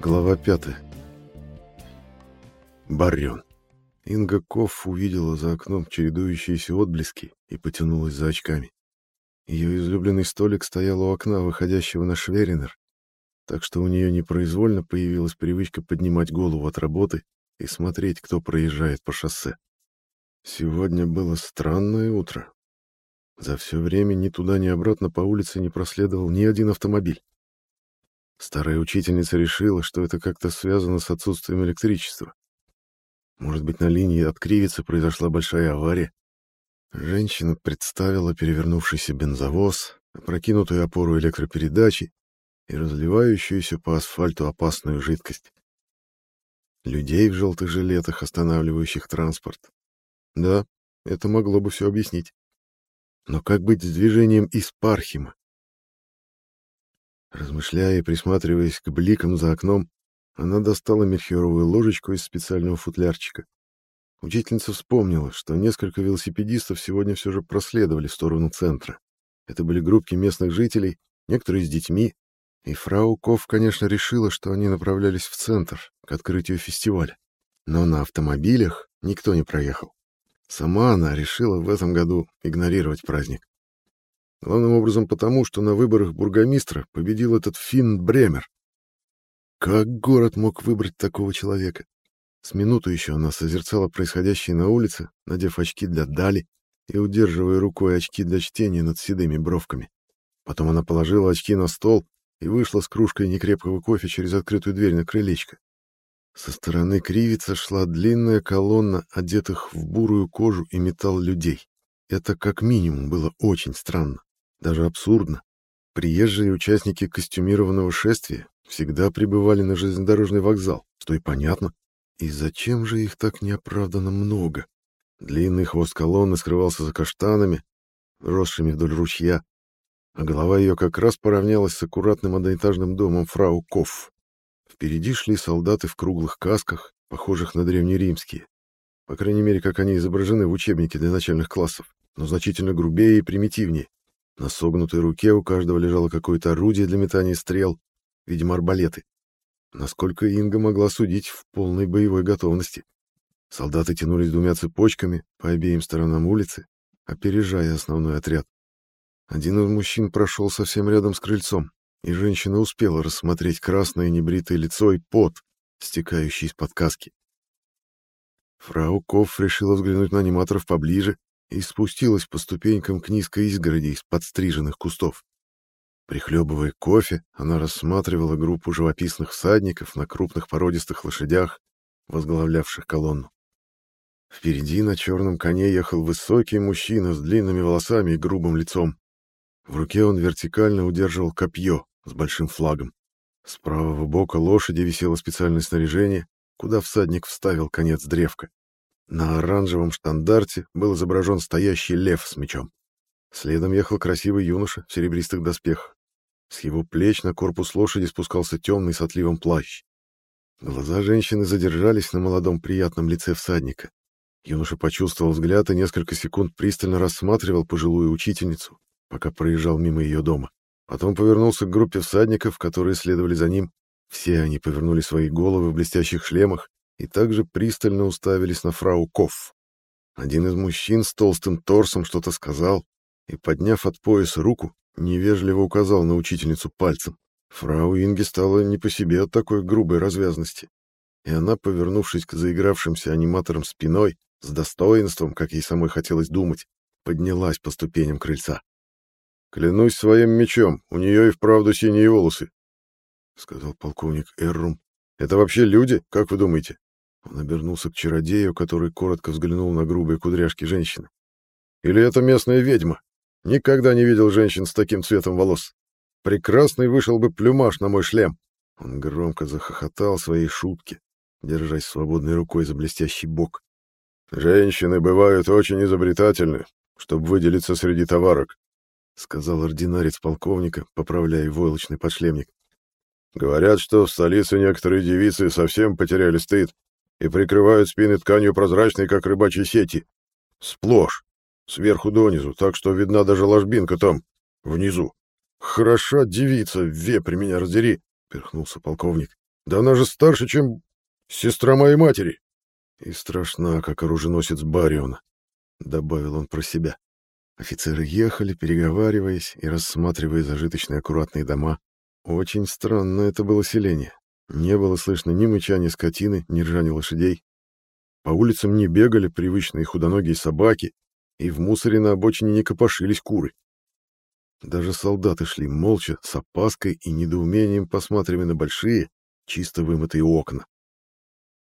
Глава 5. Баррион. Инга Кофф увидела за окном чередующиеся отблески и потянулась за очками. Ее излюбленный столик стоял у окна, выходящего на Шверинер, так что у нее непроизвольно появилась привычка поднимать голову от работы и смотреть, кто проезжает по шоссе. Сегодня было странное утро. За все время ни туда, ни обратно по улице не проследовал ни один автомобиль. Старая учительница решила, что это как-то связано с отсутствием электричества. Может быть, на линии от Кривицы произошла большая авария? Женщина представила перевернувшийся бензовоз, опрокинутую опору электропередачи и разливающуюся по асфальту опасную жидкость. Людей в желтых жилетах, останавливающих транспорт. Да, это могло бы все объяснить. Но как быть с движением из Пархима? Размышляя и присматриваясь к бликам за окном, она достала мельхиоровую ложечку из специального футлярчика. Учительница вспомнила, что несколько велосипедистов сегодня все же проследовали в сторону центра. Это были группки местных жителей, некоторые с детьми, и фрау Ков, конечно, решила, что они направлялись в центр, к открытию фестиваля. Но на автомобилях никто не проехал. Сама она решила в этом году игнорировать праздник. Главным образом потому, что на выборах бургомистра победил этот Финн Бремер. Как город мог выбрать такого человека? С минуту еще она созерцала происходящее на улице, надев очки для дали и удерживая рукой очки для чтения над седыми бровками. Потом она положила очки на стол и вышла с кружкой некрепкого кофе через открытую дверь на крылечко. Со стороны кривица шла длинная колонна, одетых в бурую кожу и металл людей. Это как минимум было очень странно даже абсурдно. Приезжие участники костюмированного шествия всегда прибывали на железнодорожный вокзал, что и понятно. И зачем же их так неоправданно много? Длинный хвост колонны скрывался за каштанами, росшими вдоль ручья, а голова ее как раз поравнялась с аккуратным одноэтажным домом фрау Кофф. Впереди шли солдаты в круглых касках, похожих на древнеримские. По крайней мере, как они изображены в учебнике для начальных классов, но значительно грубее и примитивнее. На согнутой руке у каждого лежало какое-то орудие для метания стрел, видимо, арбалеты. Насколько Инга могла судить в полной боевой готовности. Солдаты тянулись двумя цепочками по обеим сторонам улицы, опережая основной отряд. Один из мужчин прошел совсем рядом с крыльцом, и женщина успела рассмотреть красное небритое лицо и пот, стекающий из-под каски. Фрау Кофф решила взглянуть на аниматоров поближе и спустилась по ступенькам к низкой изгороди из подстриженных кустов. Прихлебывая кофе, она рассматривала группу живописных всадников на крупных породистых лошадях, возглавлявших колонну. Впереди на черном коне ехал высокий мужчина с длинными волосами и грубым лицом. В руке он вертикально удерживал копье с большим флагом. С правого бока лошади висело специальное снаряжение, куда всадник вставил конец древка. На оранжевом штандарте был изображен стоящий лев с мечом. Следом ехал красивый юноша в серебристых доспехах. С его плеч на корпус лошади спускался темный с отливом плащ. Глаза женщины задержались на молодом приятном лице всадника. Юноша почувствовал взгляд и несколько секунд пристально рассматривал пожилую учительницу, пока проезжал мимо ее дома. Потом повернулся к группе всадников, которые следовали за ним. Все они повернули свои головы в блестящих шлемах и также пристально уставились на фрау Кофф. Один из мужчин с толстым торсом что-то сказал и, подняв от пояса руку, невежливо указал на учительницу пальцем. Фрау Инге стало не по себе от такой грубой развязности, и она, повернувшись к заигравшимся аниматорам спиной, с достоинством, как ей самой хотелось думать, поднялась по ступеням крыльца. «Клянусь своим мечом, у нее и вправду синие волосы», — сказал полковник Эррум. «Это вообще люди, как вы думаете?» Он обернулся к чародею, который коротко взглянул на грубые кудряшки женщины. «Или это местная ведьма? Никогда не видел женщин с таким цветом волос. Прекрасный вышел бы плюмаж на мой шлем!» Он громко захохотал своей шутке, держась свободной рукой за блестящий бок. «Женщины бывают очень изобретательны, чтобы выделиться среди товарок», — сказал ординарец полковника, поправляя войлочный подшлемник. «Говорят, что в столице некоторые девицы совсем потеряли стыд и прикрывают спины тканью прозрачной, как рыбачьи сети. Сплошь, сверху донизу, так что видна даже ложбинка там, внизу. Хороша девица, вепрь меня раздери, перхнулся полковник. Да она же старше, чем сестра моей матери. И страшна, как оруженосец Бариона, — добавил он про себя. Офицеры ехали, переговариваясь и рассматривая зажиточные аккуратные дома. Очень странно это было селение. Не было слышно ни мычания скотины, ни ржания лошадей. По улицам не бегали привычные худоногие собаки, и в мусоре на обочине не копошились куры. Даже солдаты шли молча, с опаской и недоумением посматривая на большие, чисто вымытые окна.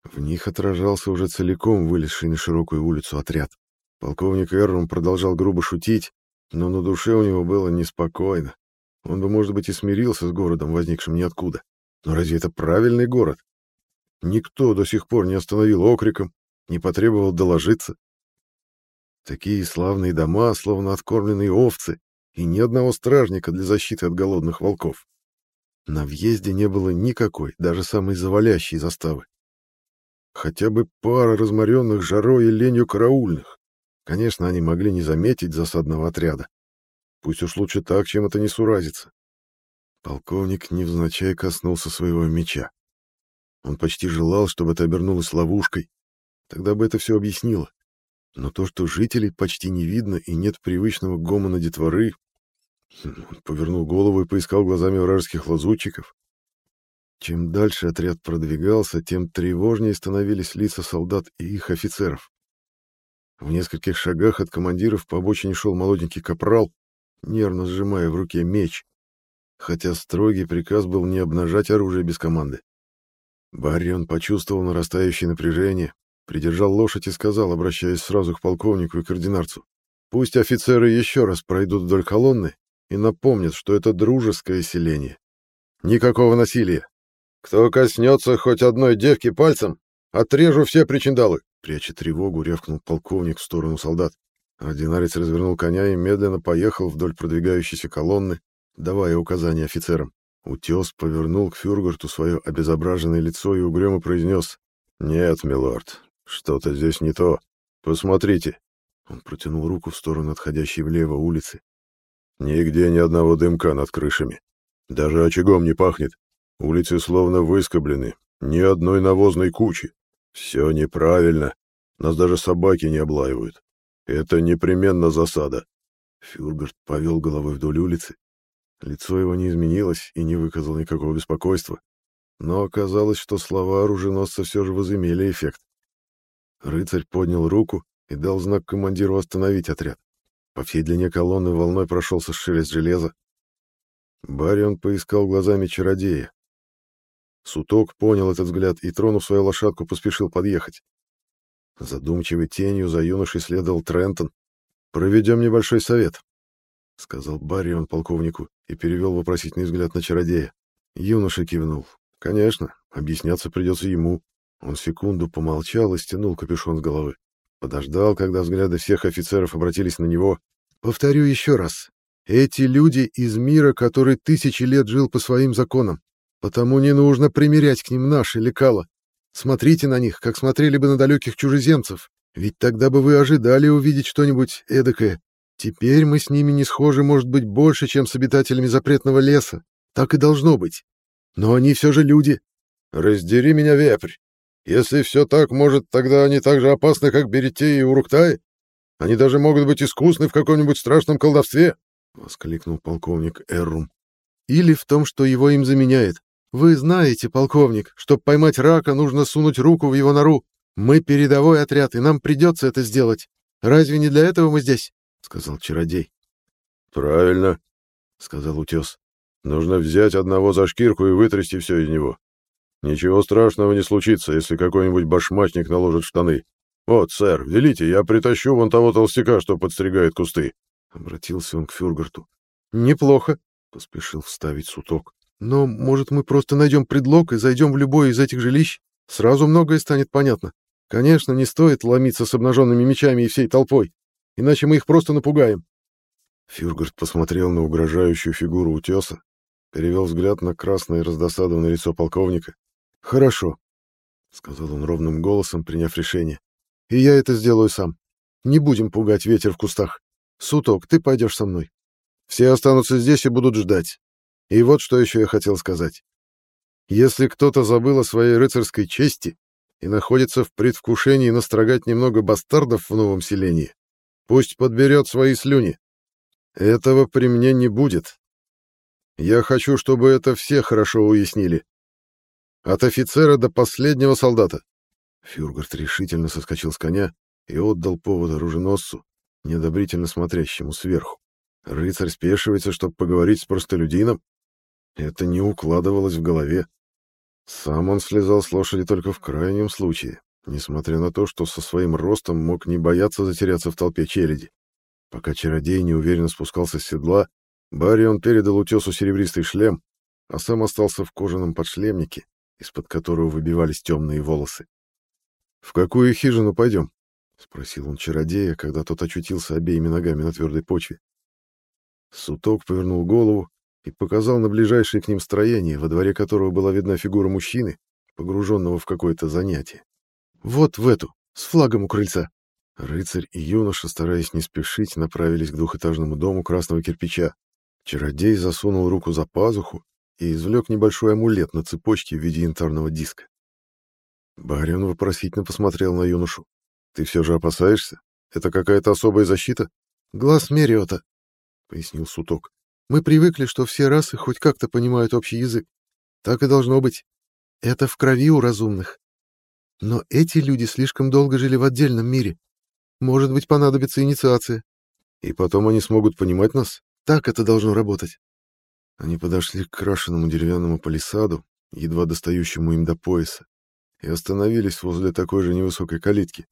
В них отражался уже целиком вылезший на широкую улицу отряд. Полковник Эррум продолжал грубо шутить, но на душе у него было неспокойно. Он бы, может быть, и смирился с городом, возникшим ниоткуда. Но разве это правильный город? Никто до сих пор не остановил окриком, не потребовал доложиться. Такие славные дома, словно откормленные овцы, и ни одного стражника для защиты от голодных волков. На въезде не было никакой, даже самой завалящей заставы. Хотя бы пара разморенных жарой и ленью караульных. Конечно, они могли не заметить засадного отряда. Пусть уж лучше так, чем это не суразится. Полковник невзначай коснулся своего меча. Он почти желал, чтобы это обернулось ловушкой. Тогда бы это все объяснило. Но то, что жителей почти не видно и нет привычного гомона детворы... Он повернул голову и поискал глазами вражеских лазутчиков. Чем дальше отряд продвигался, тем тревожнее становились лица солдат и их офицеров. В нескольких шагах от командиров по обочине шел молоденький капрал, нервно сжимая в руке меч, хотя строгий приказ был не обнажать оружие без команды. Баррион почувствовал нарастающее напряжение, придержал лошадь и сказал, обращаясь сразу к полковнику и координарцу, «Пусть офицеры еще раз пройдут вдоль колонны и напомнят, что это дружеское селение. Никакого насилия. Кто коснется хоть одной девки пальцем, отрежу все причиндалы!» Пряча тревогу, рявкнул полковник в сторону солдат. Ординарец развернул коня и медленно поехал вдоль продвигающейся колонны, давая указания офицерам. Утес повернул к Фюргарту свое обезображенное лицо и угрюмо произнес «Нет, милорд, что-то здесь не то. Посмотрите». Он протянул руку в сторону отходящей влево улицы. «Нигде ни одного дымка над крышами. Даже очагом не пахнет. Улицы словно выскоблены. Ни одной навозной кучи. Все неправильно. Нас даже собаки не облаивают. Это непременно засада. Фюргард повел головой вдоль улицы. Лицо его не изменилось и не выказало никакого беспокойства. Но оказалось, что слова оруженосца все же возымели эффект. Рыцарь поднял руку и дал знак командиру остановить отряд. По всей длине колонны волной прошелся шелест железа. Барион поискал глазами чародея. Суток понял этот взгляд и, тронув свою лошадку, поспешил подъехать. Задумчивой тенью за юношей следовал Трентон. «Проведем небольшой совет», — сказал Баррион полковнику и перевел вопросительный взгляд на чародея. Юноша кивнул. «Конечно, объясняться придется ему». Он секунду помолчал и стянул капюшон с головы. Подождал, когда взгляды всех офицеров обратились на него. «Повторю еще раз. Эти люди из мира, который тысячи лет жил по своим законам. Потому не нужно примерять к ним наши лекала. Смотрите на них, как смотрели бы на далеких чужеземцев, ведь тогда бы вы ожидали увидеть что-нибудь эдакое. Теперь мы с ними не схожи, может быть, больше, чем с обитателями запретного леса. Так и должно быть. Но они все же люди. Раздери меня, вепрь. Если все так, может, тогда они так же опасны, как Берете и Уруктаи? Они даже могут быть искусны в каком-нибудь страшном колдовстве, — воскликнул полковник Эррум. Или в том, что его им заменяет. Вы знаете, полковник, чтобы поймать рака, нужно сунуть руку в его нору. Мы передовой отряд, и нам придется это сделать. Разве не для этого мы здесь? — сказал чародей. — Правильно, — сказал утес. — Нужно взять одного за шкирку и вытрясти все из него. Ничего страшного не случится, если какой-нибудь башмачник наложит штаны. Вот, сэр, велите, я притащу вон того толстяка, что подстригает кусты. Обратился он к Фюргарту. — Неплохо, — поспешил вставить суток. Но, может, мы просто найдем предлог и зайдем в любое из этих жилищ? Сразу многое станет понятно. Конечно, не стоит ломиться с обнаженными мечами и всей толпой, иначе мы их просто напугаем. Фюргард посмотрел на угрожающую фигуру утеса, перевел взгляд на красное раздосадованное лицо полковника. «Хорошо», — сказал он ровным голосом, приняв решение. «И я это сделаю сам. Не будем пугать ветер в кустах. Суток, ты пойдешь со мной. Все останутся здесь и будут ждать. И вот что еще я хотел сказать. Если кто-то забыл о своей рыцарской чести и находится в предвкушении настрогать немного бастардов в новом селении, пусть подберет свои слюни. Этого при мне не будет. Я хочу, чтобы это все хорошо уяснили. От офицера до последнего солдата. Фюргард решительно соскочил с коня и отдал повод оруженосцу, неодобрительно смотрящему сверху. Рыцарь спешивается, чтобы поговорить с простолюдином. Это не укладывалось в голове. Сам он слезал с лошади только в крайнем случае, несмотря на то, что со своим ростом мог не бояться затеряться в толпе челяди. Пока чародей неуверенно спускался с седла, Барион передал утесу серебристый шлем, а сам остался в кожаном подшлемнике, из-под которого выбивались темные волосы. «В какую хижину пойдем?» — спросил он чародея, когда тот очутился обеими ногами на твердой почве. Суток повернул голову и показал на ближайшее к ним строение, во дворе которого была видна фигура мужчины, погруженного в какое-то занятие. «Вот в эту, с флагом у крыльца!» Рыцарь и юноша, стараясь не спешить, направились к двухэтажному дому красного кирпича. Чародей засунул руку за пазуху и извлек небольшой амулет на цепочке в виде янтарного диска. Барин вопросительно посмотрел на юношу. «Ты все же опасаешься? Это какая-то особая защита?» «Глаз Мериота», — пояснил Суток. Мы привыкли, что все расы хоть как-то понимают общий язык. Так и должно быть. Это в крови у разумных. Но эти люди слишком долго жили в отдельном мире. Может быть, понадобится инициация. И потом они смогут понимать нас? Так это должно работать. Они подошли к крашенному деревянному палисаду, едва достающему им до пояса, и остановились возле такой же невысокой калитки.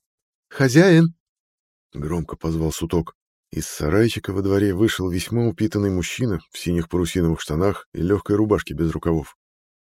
«Хозяин!» — громко позвал Суток. Из сарайчика во дворе вышел весьма упитанный мужчина в синих парусиновых штанах и легкой рубашке без рукавов.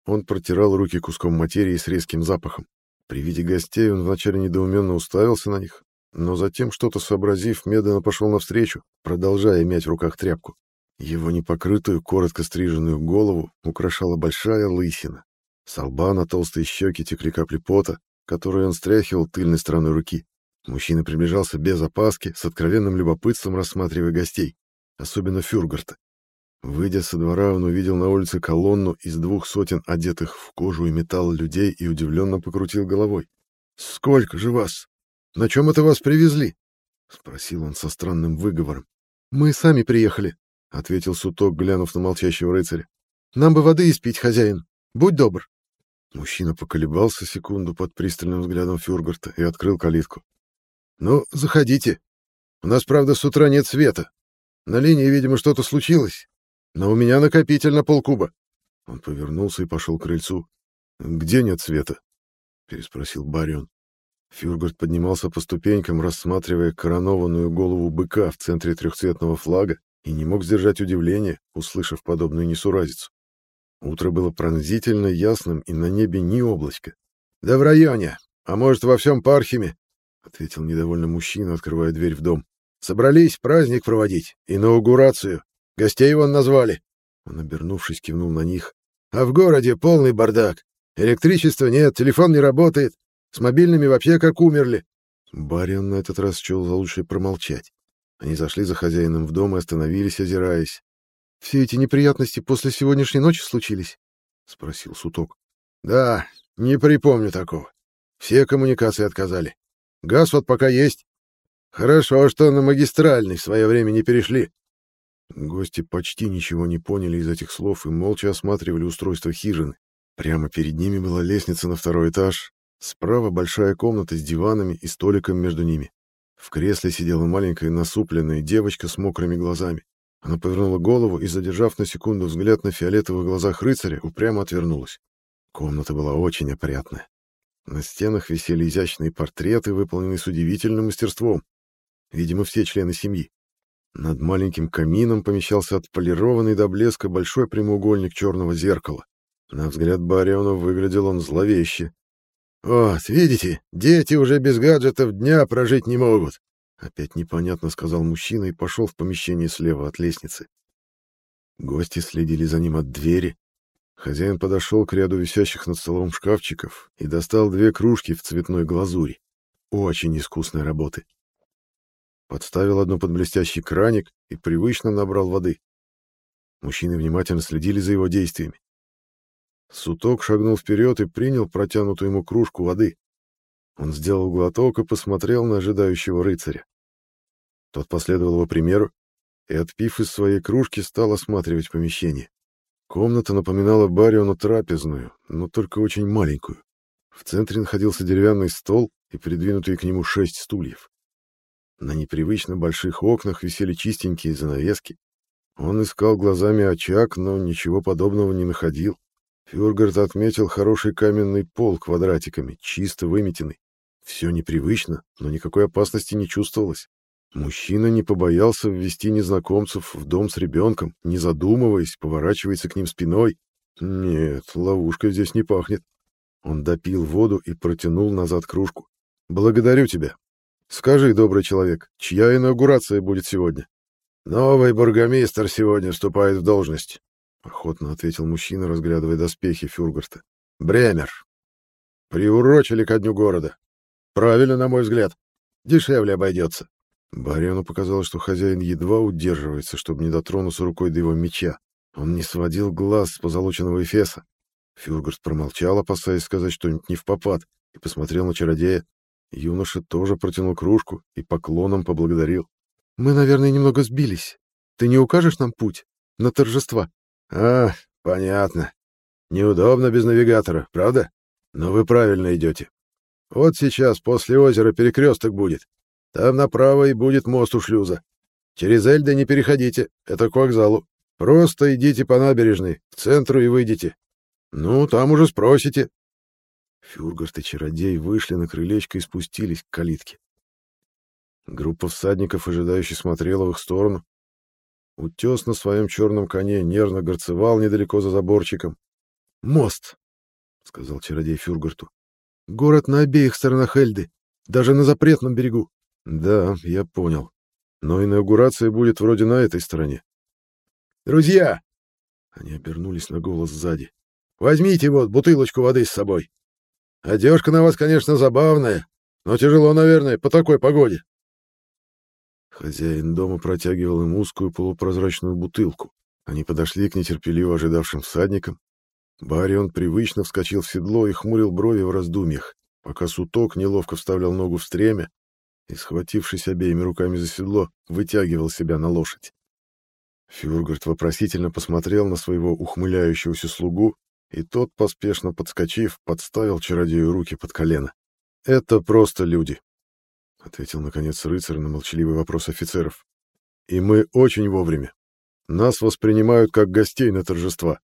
Он протирал руки куском материи с резким запахом. При виде гостей он вначале недоуменно уставился на них, но затем, что-то сообразив, медленно пошел навстречу, продолжая мять в руках тряпку. Его непокрытую, коротко стриженную голову украшала большая лысина. С лба на толстые щеки текли капли пота, которые он стряхивал тыльной стороной руки. Мужчина приближался без опаски, с откровенным любопытством рассматривая гостей, особенно Фюргарта. Выйдя со двора, он увидел на улице колонну из двух сотен одетых в кожу и металл людей и удивленно покрутил головой. «Сколько же вас? На чем это вас привезли?» — спросил он со странным выговором. «Мы сами приехали», — ответил Суток, глянув на молчащего рыцаря. «Нам бы воды испить, хозяин. Будь добр». Мужчина поколебался секунду под пристальным взглядом Фюргарта и открыл калитку. «Ну, заходите. У нас, правда, с утра нет света. На линии, видимо, что-то случилось. Но у меня накопитель на полкуба». Он повернулся и пошел к крыльцу. «Где нет света?» — переспросил Барион. Фюргард поднимался по ступенькам, рассматривая коронованную голову быка в центре трехцветного флага, и не мог сдержать удивления, услышав подобную несуразицу. Утро было пронзительно ясным, и на небе ни облачка. «Да в районе, а может, во всем Пархиме», — ответил недовольно мужчина, открывая дверь в дом. «Собрались праздник проводить, инаугурацию. Гостей вон назвали». Он, обернувшись, кивнул на них. «А в городе полный бардак. Электричества нет, телефон не работает. С мобильными вообще как умерли». Барион на этот раз счел за лучшее промолчать. Они зашли за хозяином в дом и остановились, озираясь. «Все эти неприятности после сегодняшней ночи случились?» — спросил Суток. «Да, не припомню такого. Все коммуникации отказали. Газ вот пока есть. Хорошо, что на магистральный в свое время не перешли. Гости почти ничего не поняли из этих слов и молча осматривали устройство хижины. Прямо перед ними была лестница на второй этаж, справа большая комната с диванами и столиком между ними. В кресле сидела маленькая насупленная девочка с мокрыми глазами. Она повернула голову и, задержав на секунду взгляд на фиолетовых глазах рыцаря, упрямо отвернулась. Комната была очень опрятная. На стенах висели изящные портреты, выполненные с удивительным мастерством. Видимо, все члены семьи. Над маленьким камином помещался отполированный до блеска большой прямоугольник черного зеркала. На взгляд Бариона выглядел он зловеще. «Вот, видите, дети уже без гаджетов дня прожить не могут!» Опять непонятно сказал мужчина и пошел в помещение слева от лестницы. Гости следили за ним от двери, Хозяин подошел к ряду висящих над столом шкафчиков и достал две кружки в цветной глазури. Очень искусной работы. Подставил одну под блестящий краник и привычно набрал воды. Мужчины внимательно следили за его действиями. Суток шагнул вперед и принял протянутую ему кружку воды. Он сделал глоток и посмотрел на ожидающего рыцаря. Тот последовал его примеру и, отпив из своей кружки, стал осматривать помещение. Комната напоминала Бариону трапезную, но только очень маленькую. В центре находился деревянный стол и придвинутые к нему шесть стульев. На непривычно больших окнах висели чистенькие занавески. Он искал глазами очаг, но ничего подобного не находил. Фюргард отметил хороший каменный пол квадратиками, чисто выметенный. Все непривычно, но никакой опасности не чувствовалось. Мужчина не побоялся ввести незнакомцев в дом с ребенком, не задумываясь, поворачивается к ним спиной. Нет, ловушка здесь не пахнет. Он допил воду и протянул назад кружку. «Благодарю тебя. Скажи, добрый человек, чья инаугурация будет сегодня?» «Новый бургомистр сегодня вступает в должность», — охотно ответил мужчина, разглядывая доспехи Фюргарта. «Бремер. Приурочили ко дню города. Правильно, на мой взгляд. Дешевле обойдется. Бариону показалось, что хозяин едва удерживается, чтобы не дотронуться рукой до его меча. Он не сводил глаз с позолоченного эфеса. Фюргард промолчал, опасаясь сказать что-нибудь не в попад, и посмотрел на чародея. Юноша тоже протянул кружку и поклоном поблагодарил. «Мы, наверное, немного сбились. Ты не укажешь нам путь? На торжества?» «А, понятно. Неудобно без навигатора, правда? Но вы правильно идете. Вот сейчас после озера перекресток будет. Там направо и будет мост у шлюза. Через Эльды не переходите, это к вокзалу. Просто идите по набережной, к центру и выйдете. Ну, там уже спросите. Фюргарт и чародей вышли на крылечко и спустились к калитке. Группа всадников, ожидающе смотрела в их сторону. Утес на своем черном коне нервно горцевал недалеко за заборчиком. «Мост!» — сказал чародей Фюргарту. «Город на обеих сторонах Эльды, даже на запретном берегу. Да, я понял. Но инаугурация будет вроде на этой стороне. Друзья! Они обернулись на голос сзади. Возьмите вот бутылочку воды с собой. Одежка на вас, конечно, забавная, но тяжело, наверное, по такой погоде. Хозяин дома протягивал им узкую полупрозрачную бутылку. Они подошли к нетерпеливо ожидавшим всадникам. Барион привычно вскочил в седло и хмурил брови в раздумьях, пока суток неловко вставлял ногу в стремя и, схватившись обеими руками за седло, вытягивал себя на лошадь. Фюргард вопросительно посмотрел на своего ухмыляющегося слугу, и тот, поспешно подскочив, подставил чародею руки под колено. «Это просто люди», — ответил, наконец, рыцарь на молчаливый вопрос офицеров. «И мы очень вовремя. Нас воспринимают как гостей на торжества».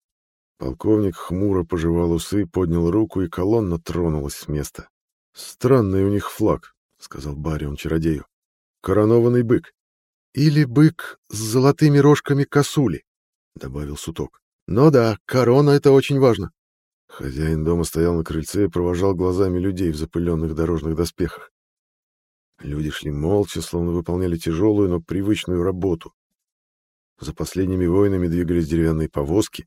Полковник хмуро пожевал усы, поднял руку, и колонна тронулась с места. «Странный у них флаг», — сказал Барион чародею. «Коронованный бык». «Или бык с золотыми рожками косули», — добавил Суток. «Но да, корона — это очень важно». Хозяин дома стоял на крыльце и провожал глазами людей в запыленных дорожных доспехах. Люди шли молча, словно выполняли тяжелую, но привычную работу. За последними воинами двигались деревянные повозки,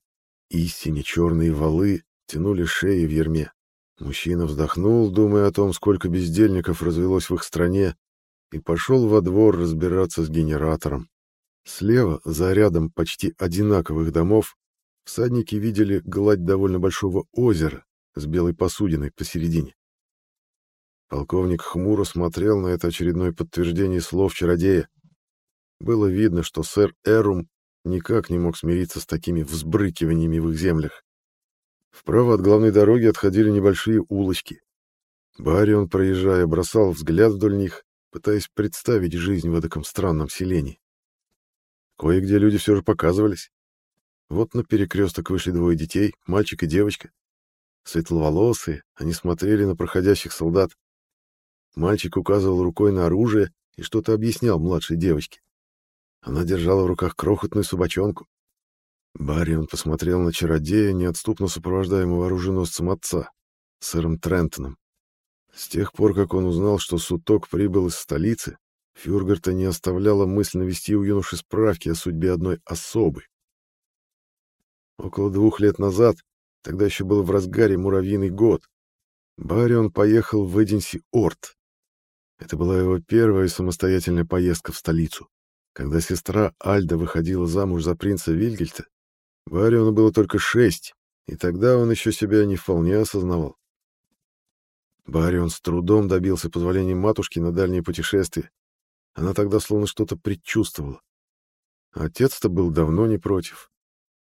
истине черные валы тянули шеи в ерме. Мужчина вздохнул, думая о том, сколько бездельников развелось в их стране, и пошел во двор разбираться с генератором. Слева, за рядом почти одинаковых домов, всадники видели гладь довольно большого озера с белой посудиной посередине. Полковник хмуро смотрел на это очередное подтверждение слов чародея. Было видно, что сэр Эрум никак не мог смириться с такими взбрыкиваниями в их землях. Вправо от главной дороги отходили небольшие улочки. Барион, проезжая, бросал взгляд вдоль них, пытаясь представить жизнь в этом странном селении. Кое-где люди все же показывались. Вот на перекресток вышли двое детей, мальчик и девочка. Светловолосые, они смотрели на проходящих солдат. Мальчик указывал рукой на оружие и что-то объяснял младшей девочке. Она держала в руках крохотную собачонку. Барион посмотрел на чародея, неотступно сопровождаемого оруженосцем отца, сэром Трентоном. С тех пор, как он узнал, что Суток прибыл из столицы, Фюргарта не оставляла мысль навести у юноши справки о судьбе одной особы. Около двух лет назад, тогда еще был в разгаре муравьиный год, Барион поехал в Эдинси-Орт. Это была его первая самостоятельная поездка в столицу. Когда сестра Альда выходила замуж за принца Вильгельта, Вариону было только шесть, и тогда он еще себя не вполне осознавал. Барион с трудом добился позволения матушки на дальние путешествия. Она тогда словно что-то предчувствовала. Отец-то был давно не против.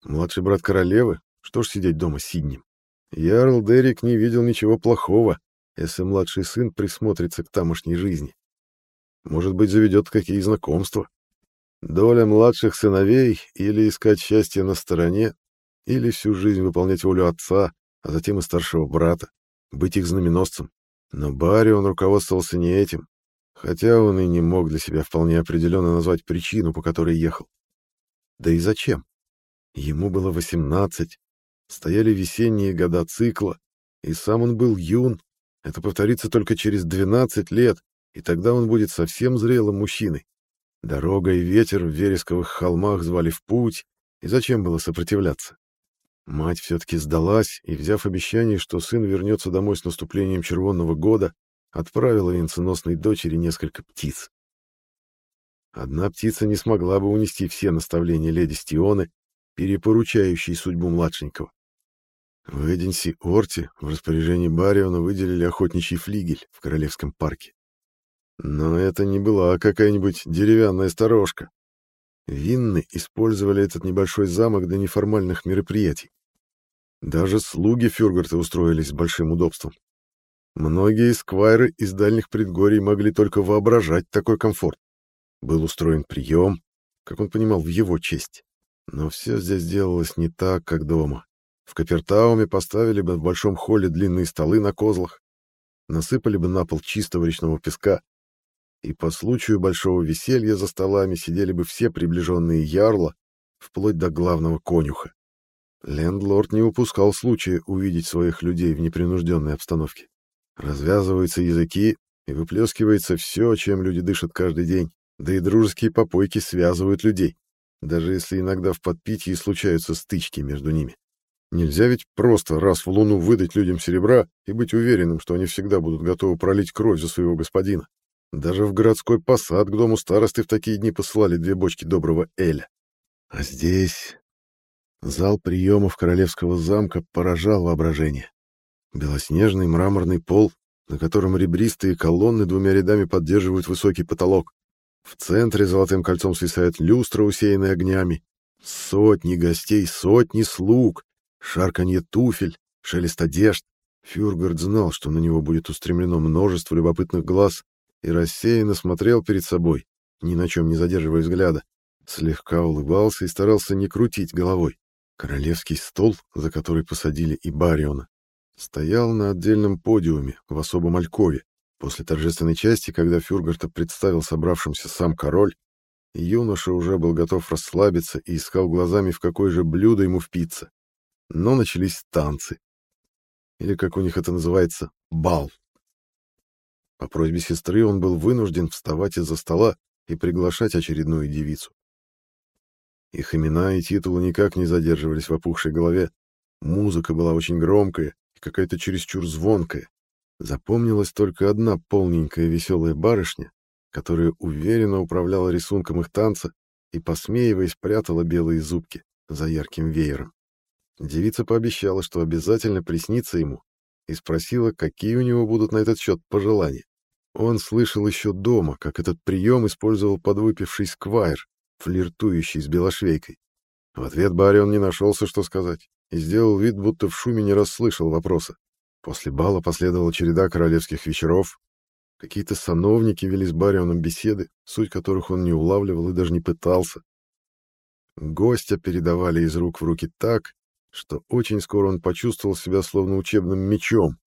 Младший брат королевы, что ж сидеть дома сиднем. Ярл Дерек не видел ничего плохого, если младший сын присмотрится к тамошней жизни. Может быть, заведет какие знакомства. Доля младших сыновей или искать счастье на стороне, или всю жизнь выполнять волю отца, а затем и старшего брата, быть их знаменосцем. Но Барри он руководствовался не этим, хотя он и не мог для себя вполне определенно назвать причину, по которой ехал. Да и зачем? Ему было 18, стояли весенние года цикла, и сам он был юн. Это повторится только через 12 лет, и тогда он будет совсем зрелым мужчиной. Дорога и ветер в вересковых холмах звали в путь, и зачем было сопротивляться? Мать все-таки сдалась и, взяв обещание, что сын вернется домой с наступлением червонного года, отправила венценосной дочери несколько птиц. Одна птица не смогла бы унести все наставления леди Стионы, перепоручающей судьбу младшенького. В Эдинси-Орте в распоряжении Бариона выделили охотничий флигель в Королевском парке. Но это не была какая-нибудь деревянная сторожка. Винны использовали этот небольшой замок для неформальных мероприятий. Даже слуги Фюргарта устроились с большим удобством. Многие сквайры из дальних предгорий могли только воображать такой комфорт. Был устроен прием, как он понимал, в его честь. Но все здесь делалось не так, как дома. В Капертауме поставили бы в большом холле длинные столы на козлах, насыпали бы на пол чистого речного песка, и по случаю большого веселья за столами сидели бы все приближенные ярла, вплоть до главного конюха. Лендлорд не упускал случая увидеть своих людей в непринужденной обстановке. Развязываются языки, и выплескивается все, чем люди дышат каждый день, да и дружеские попойки связывают людей, даже если иногда в подпитии случаются стычки между ними. Нельзя ведь просто раз в луну выдать людям серебра и быть уверенным, что они всегда будут готовы пролить кровь за своего господина. Даже в городской посад к дому старосты в такие дни посылали две бочки доброго эля. А здесь... Зал приемов королевского замка поражал воображение. Белоснежный мраморный пол, на котором ребристые колонны двумя рядами поддерживают высокий потолок. В центре золотым кольцом свисает люстра, усеянная огнями. Сотни гостей, сотни слуг, шарканье туфель, шелест одежд. Фюргард знал, что на него будет устремлено множество любопытных глаз, и рассеянно смотрел перед собой, ни на чем не задерживая взгляда. Слегка улыбался и старался не крутить головой. Королевский стол, за который посадили и Бариона, стоял на отдельном подиуме в особом алькове. После торжественной части, когда Фюргарта представил собравшимся сам король, юноша уже был готов расслабиться и искал глазами, в какое же блюдо ему впиться. Но начались танцы. Или, как у них это называется, бал. По просьбе сестры он был вынужден вставать из-за стола и приглашать очередную девицу. Их имена и титулы никак не задерживались в опухшей голове. Музыка была очень громкая и какая-то чересчур звонкая. Запомнилась только одна полненькая веселая барышня, которая уверенно управляла рисунком их танца и, посмеиваясь, прятала белые зубки за ярким веером. Девица пообещала, что обязательно приснится ему, и спросила, какие у него будут на этот счет пожелания. Он слышал еще дома, как этот прием использовал подвыпивший сквайр, флиртующий с белошвейкой. В ответ Барион не нашелся, что сказать, и сделал вид, будто в шуме не расслышал вопроса. После бала последовала череда королевских вечеров. Какие-то сановники вели с Барионом беседы, суть которых он не улавливал и даже не пытался. Гостя передавали из рук в руки так, что очень скоро он почувствовал себя словно учебным мечом,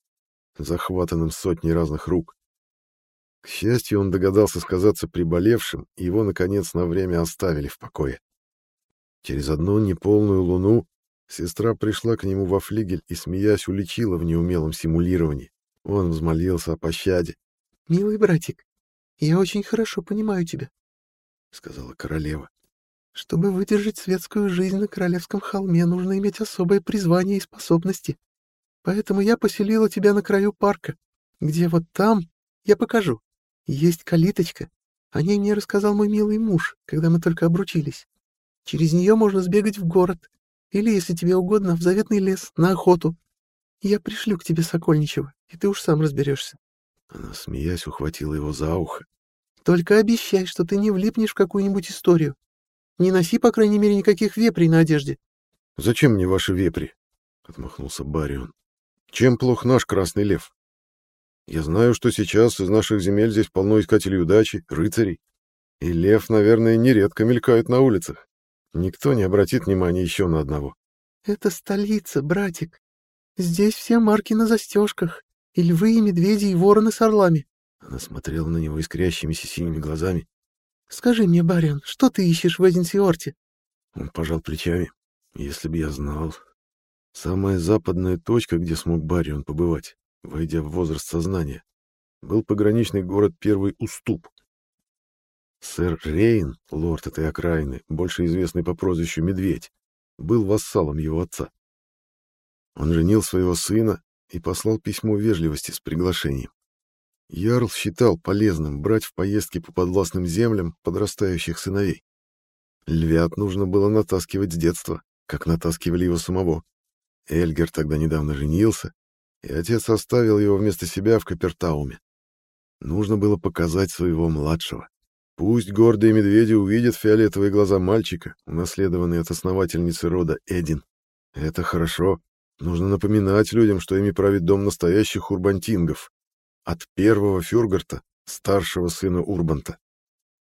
захватанным сотней разных рук. К счастью, он догадался сказаться приболевшим, и его, наконец, на время оставили в покое. Через одну неполную луну сестра пришла к нему во флигель и, смеясь, уличила в неумелом симулировании. Он взмолился о пощаде. — Милый братик, я очень хорошо понимаю тебя, — сказала королева. — Чтобы выдержать светскую жизнь на королевском холме, нужно иметь особое призвание и способности. Поэтому я поселила тебя на краю парка, где вот там я покажу. Есть калиточка. О ней мне рассказал мой милый муж, когда мы только обручились. Через нее можно сбегать в город Или, если тебе угодно, в заветный лес, на охоту. Я пришлю к тебе Сокольничего, и ты уж сам разберешься. Она, смеясь, ухватила его за ухо. Только обещай, что ты не влипнешь в какую-нибудь историю. Не носи, по крайней мере, никаких вепрей на одежде. — Зачем мне ваши вепри? — отмахнулся Барион. — Чем плох наш красный лев? Я знаю, что сейчас из наших земель здесь полно искателей удачи, рыцарей. И лев, наверное, нередко мелькают на улицах. Никто не обратит внимания еще на одного. — Это столица, братик. Здесь все марки на застежках. И львы, и медведи, и вороны с орлами. Она смотрела на него искрящимися синими глазами. — Скажи мне, Барион, что ты ищешь в Эдинсиорте? Он пожал плечами. Если бы я знал. Самая западная точка, где смог Барион побывать, войдя в возраст сознания, был пограничный город Первый Уступ. Сэр Рейн, лорд этой окраины, больше известный по прозвищу Медведь, был вассалом его отца. Он женил своего сына и послал письмо вежливости с приглашением. Ярл считал полезным брать в поездки по подвластным землям подрастающих сыновей. Львят нужно было натаскивать с детства, как натаскивали его самого. Эльгер тогда недавно женился, и отец оставил его вместо себя в Капертауме. Нужно было показать своего младшего. Пусть гордые медведи увидят фиолетовые глаза мальчика, унаследованные от основательницы рода Эдин. Это хорошо. Нужно напоминать людям, что ими правит дом настоящих урбантингов, от первого Фюргарта, старшего сына Урбанта.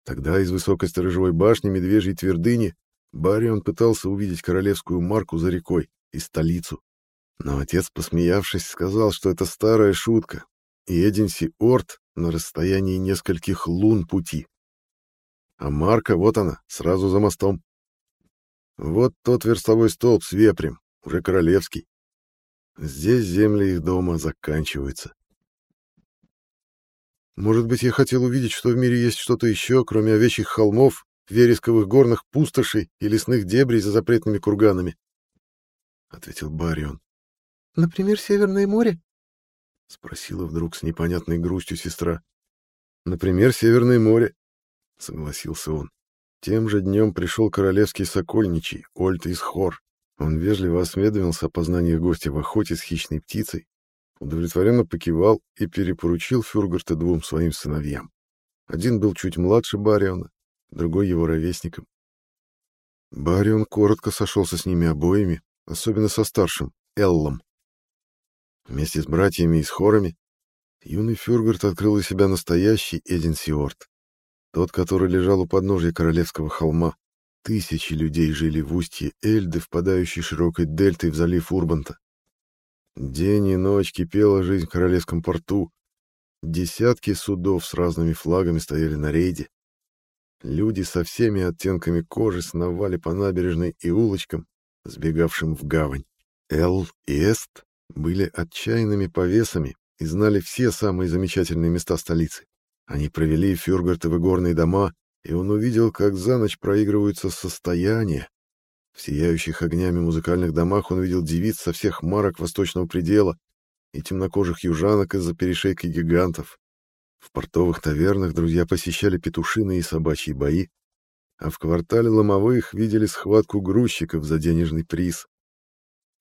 Тогда из высокой сторожевой башни Медвежьей твердыни Барион пытался увидеть королевскую марку за рекой и столицу. Но отец, посмеявшись, сказал, что это старая шутка, и Эдинси Орт на расстоянии нескольких лун пути. А марка, вот она, сразу за мостом. Вот тот верстовой столб с вепрем, уже королевский. Здесь земли их дома заканчиваются. Может быть, я хотел увидеть, что в мире есть что-то еще, кроме овечьих холмов, вересковых горных пустошей и лесных дебрей за запретными курганами? — ответил Барион. — Например, Северное море? — спросила вдруг с непонятной грустью сестра. — Например, Северное море, — согласился он. Тем же днем пришел королевский сокольничий, Ольт из Хор. Он вежливо осведомился о познаниях гостя в охоте с хищной птицей удовлетворенно покивал и перепоручил Фюргарта двум своим сыновьям. Один был чуть младше Бариона, другой его ровесником. Барион коротко сошелся с ними обоими, особенно со старшим, Эллом. Вместе с братьями и с хорами юный Фюргарт открыл для себя настоящий Эдинсиорт, тот, который лежал у подножия Королевского холма. Тысячи людей жили в устье Эльды, впадающей широкой дельтой в залив Урбанта. День и ночь кипела жизнь в Королевском порту. Десятки судов с разными флагами стояли на рейде. Люди со всеми оттенками кожи сновали по набережной и улочкам, сбегавшим в гавань. Эл и Эст были отчаянными повесами и знали все самые замечательные места столицы. Они провели Фюргартовы горные дома, и он увидел, как за ночь проигрываются состояния, в сияющих огнями музыкальных домах он видел девиц со всех марок восточного предела и темнокожих южанок из-за перешейка гигантов. В портовых тавернах друзья посещали петушиные и собачьи бои, а в квартале ломовых видели схватку грузчиков за денежный приз.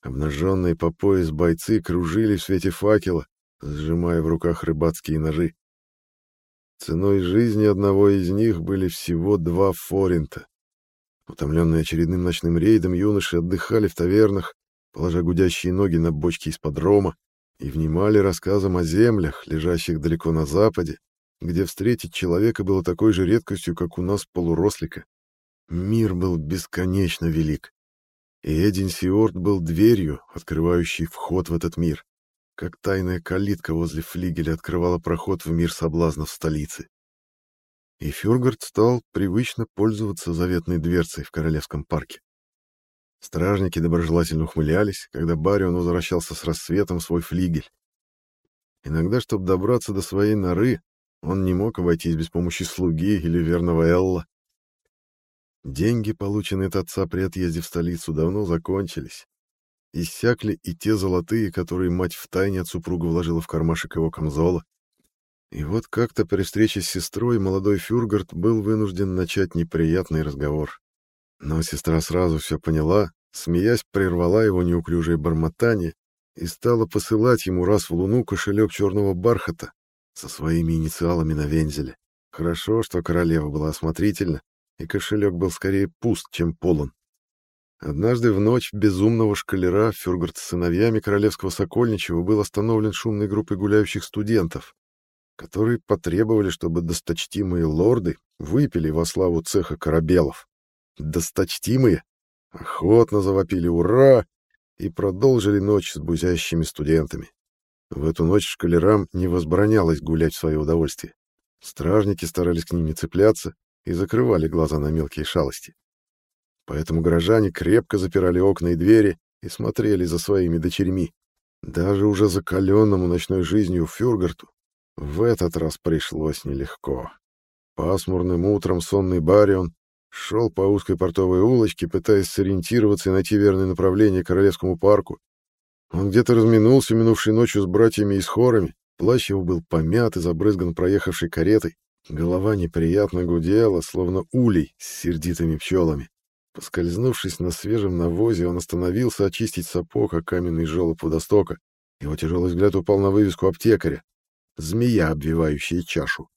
Обнаженные по пояс бойцы кружили в свете факела, сжимая в руках рыбацкие ножи. Ценой жизни одного из них были всего два форинта. Утомленные очередным ночным рейдом, юноши отдыхали в тавернах, положа гудящие ноги на бочки из-под рома, и внимали рассказам о землях, лежащих далеко на западе, где встретить человека было такой же редкостью, как у нас полурослика. Мир был бесконечно велик, и Эдин Сиорт был дверью, открывающей вход в этот мир, как тайная калитка возле флигеля открывала проход в мир соблазнов столицы и Фюргард стал привычно пользоваться заветной дверцей в Королевском парке. Стражники доброжелательно ухмылялись, когда Барион возвращался с рассветом в свой флигель. Иногда, чтобы добраться до своей норы, он не мог обойтись без помощи слуги или верного Элла. Деньги, полученные от отца при отъезде в столицу, давно закончились. Иссякли и те золотые, которые мать втайне от супруга вложила в кармашек его камзола. И вот как-то при встрече с сестрой молодой Фюргарт был вынужден начать неприятный разговор. Но сестра сразу все поняла смеясь, прервала его неуклюжее бормотание и стала посылать ему раз в луну кошелек черного бархата со своими инициалами на вензеле. Хорошо, что королева была осмотрительна, и кошелек был скорее пуст, чем полон. Однажды в ночь безумного шкалера Фюргард с сыновьями королевского Сокольничего был остановлен шумной группой гуляющих студентов, которые потребовали, чтобы досточтимые лорды выпили во славу цеха корабелов. Досточтимые охотно завопили «Ура!» и продолжили ночь с бузящими студентами. В эту ночь шкалерам не возбранялось гулять в свое удовольствие. Стражники старались к ним не цепляться и закрывали глаза на мелкие шалости. Поэтому горожане крепко запирали окна и двери и смотрели за своими дочерьми. Даже уже закаленному ночной жизнью Фюргарту в этот раз пришлось нелегко. Пасмурным утром сонный Барион шел по узкой портовой улочке, пытаясь сориентироваться и найти верное направление к Королевскому парку. Он где-то разминулся минувшей ночью с братьями и с хорами, плащ его был помят и забрызган проехавшей каретой, голова неприятно гудела, словно улей с сердитыми пчелами. Поскользнувшись на свежем навозе, он остановился очистить сапог о каменный желоб водостока. Его тяжелый взгляд упал на вывеску аптекаря. Змея, обвивающая чашу.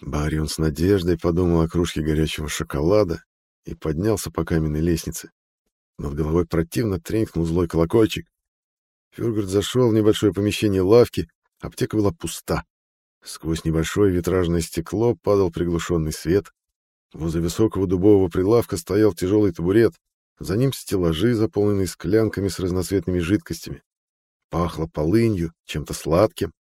Барион с надеждой подумал о кружке горячего шоколада и поднялся по каменной лестнице. Над головой противно тренькнул злой колокольчик. Фюргард зашел в небольшое помещение лавки, аптека была пуста. Сквозь небольшое витражное стекло падал приглушенный свет. Возле высокого дубового прилавка стоял тяжелый табурет, за ним стеллажи, заполненные склянками с разноцветными жидкостями. Пахло полынью, чем-то сладким.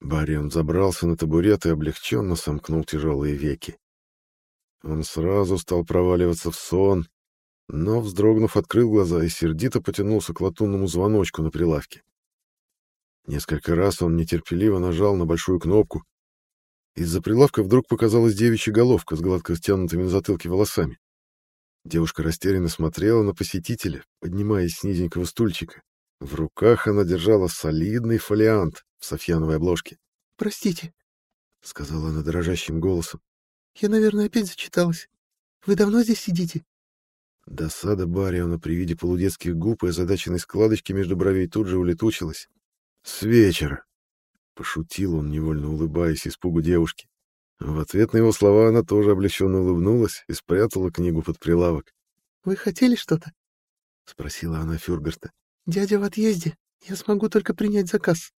Барион забрался на табурет и облегченно сомкнул тяжелые веки. Он сразу стал проваливаться в сон, но, вздрогнув, открыл глаза и сердито потянулся к латунному звоночку на прилавке. Несколько раз он нетерпеливо нажал на большую кнопку. Из-за прилавка вдруг показалась девичья головка с гладко стянутыми на затылке волосами. Девушка растерянно смотрела на посетителя, поднимаясь с низенького стульчика. В руках она держала солидный фолиант в софьяновой обложке. «Простите», — сказала она дрожащим голосом. «Я, наверное, опять зачиталась. Вы давно здесь сидите?» Досада Бариона при виде полудетских губ и озадаченной складочки между бровей тут же улетучилась. «С вечера!» — пошутил он, невольно улыбаясь испугу девушки. В ответ на его слова она тоже облегченно улыбнулась и спрятала книгу под прилавок. «Вы хотели что-то?» — спросила она Фюргарта. «Дядя в отъезде. Я смогу только принять заказ».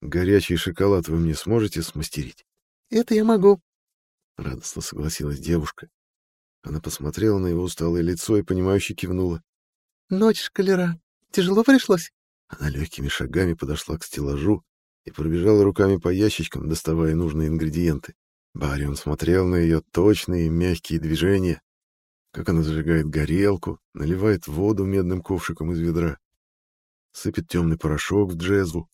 «Горячий шоколад вы мне сможете смастерить?» «Это я могу», — радостно согласилась девушка. Она посмотрела на его усталое лицо и, понимающе кивнула. «Ночь шкалера. Тяжело пришлось?» Она легкими шагами подошла к стеллажу и пробежала руками по ящичкам, доставая нужные ингредиенты. Барион смотрел на ее точные мягкие движения, как она зажигает горелку, наливает воду медным ковшиком из ведра, сыпет темный порошок в джезву.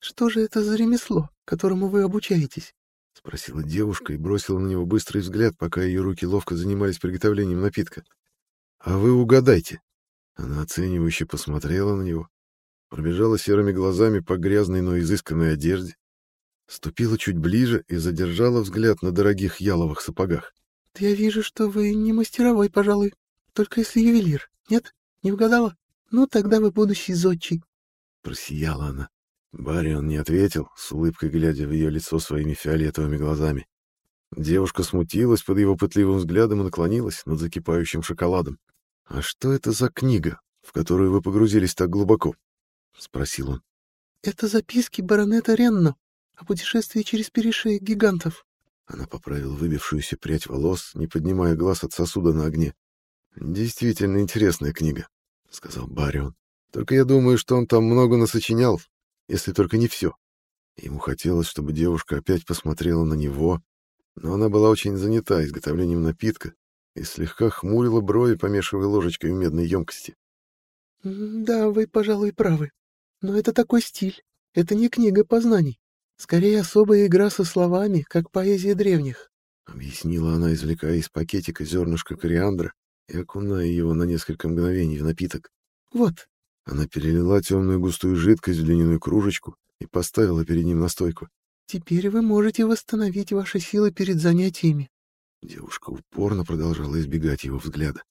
«Что же это за ремесло, которому вы обучаетесь?» — спросила девушка и бросила на него быстрый взгляд, пока ее руки ловко занимались приготовлением напитка. «А вы угадайте». Она оценивающе посмотрела на него, пробежала серыми глазами по грязной, но изысканной одежде, ступила чуть ближе и задержала взгляд на дорогих яловых сапогах. — Я вижу, что вы не мастеровой, пожалуй, только если ювелир. Нет, не угадала? Ну, тогда вы будущий зодчий. Просияла она. Барион не ответил, с улыбкой глядя в ее лицо своими фиолетовыми глазами. Девушка смутилась под его пытливым взглядом и наклонилась над закипающим шоколадом. «А что это за книга, в которую вы погрузились так глубоко?» — спросил он. «Это записки баронета Ренно о путешествии через перешеек гигантов». Она поправила выбившуюся прядь волос, не поднимая глаз от сосуда на огне. «Действительно интересная книга», — сказал Барион. «Только я думаю, что он там много насочинял, если только не все». Ему хотелось, чтобы девушка опять посмотрела на него, но она была очень занята изготовлением напитка и слегка хмурила брови, помешивая ложечкой в медной емкости. «Да, вы, пожалуй, правы. Но это такой стиль. Это не книга познаний. Скорее, особая игра со словами, как поэзия древних», — объяснила она, извлекая из пакетика зернышко кориандра и окуная его на несколько мгновений в напиток. «Вот». Она перелила темную густую жидкость в длинную кружечку и поставила перед ним на стойку. «Теперь вы можете восстановить ваши силы перед занятиями». Девушка упорно продолжала избегать его взгляда.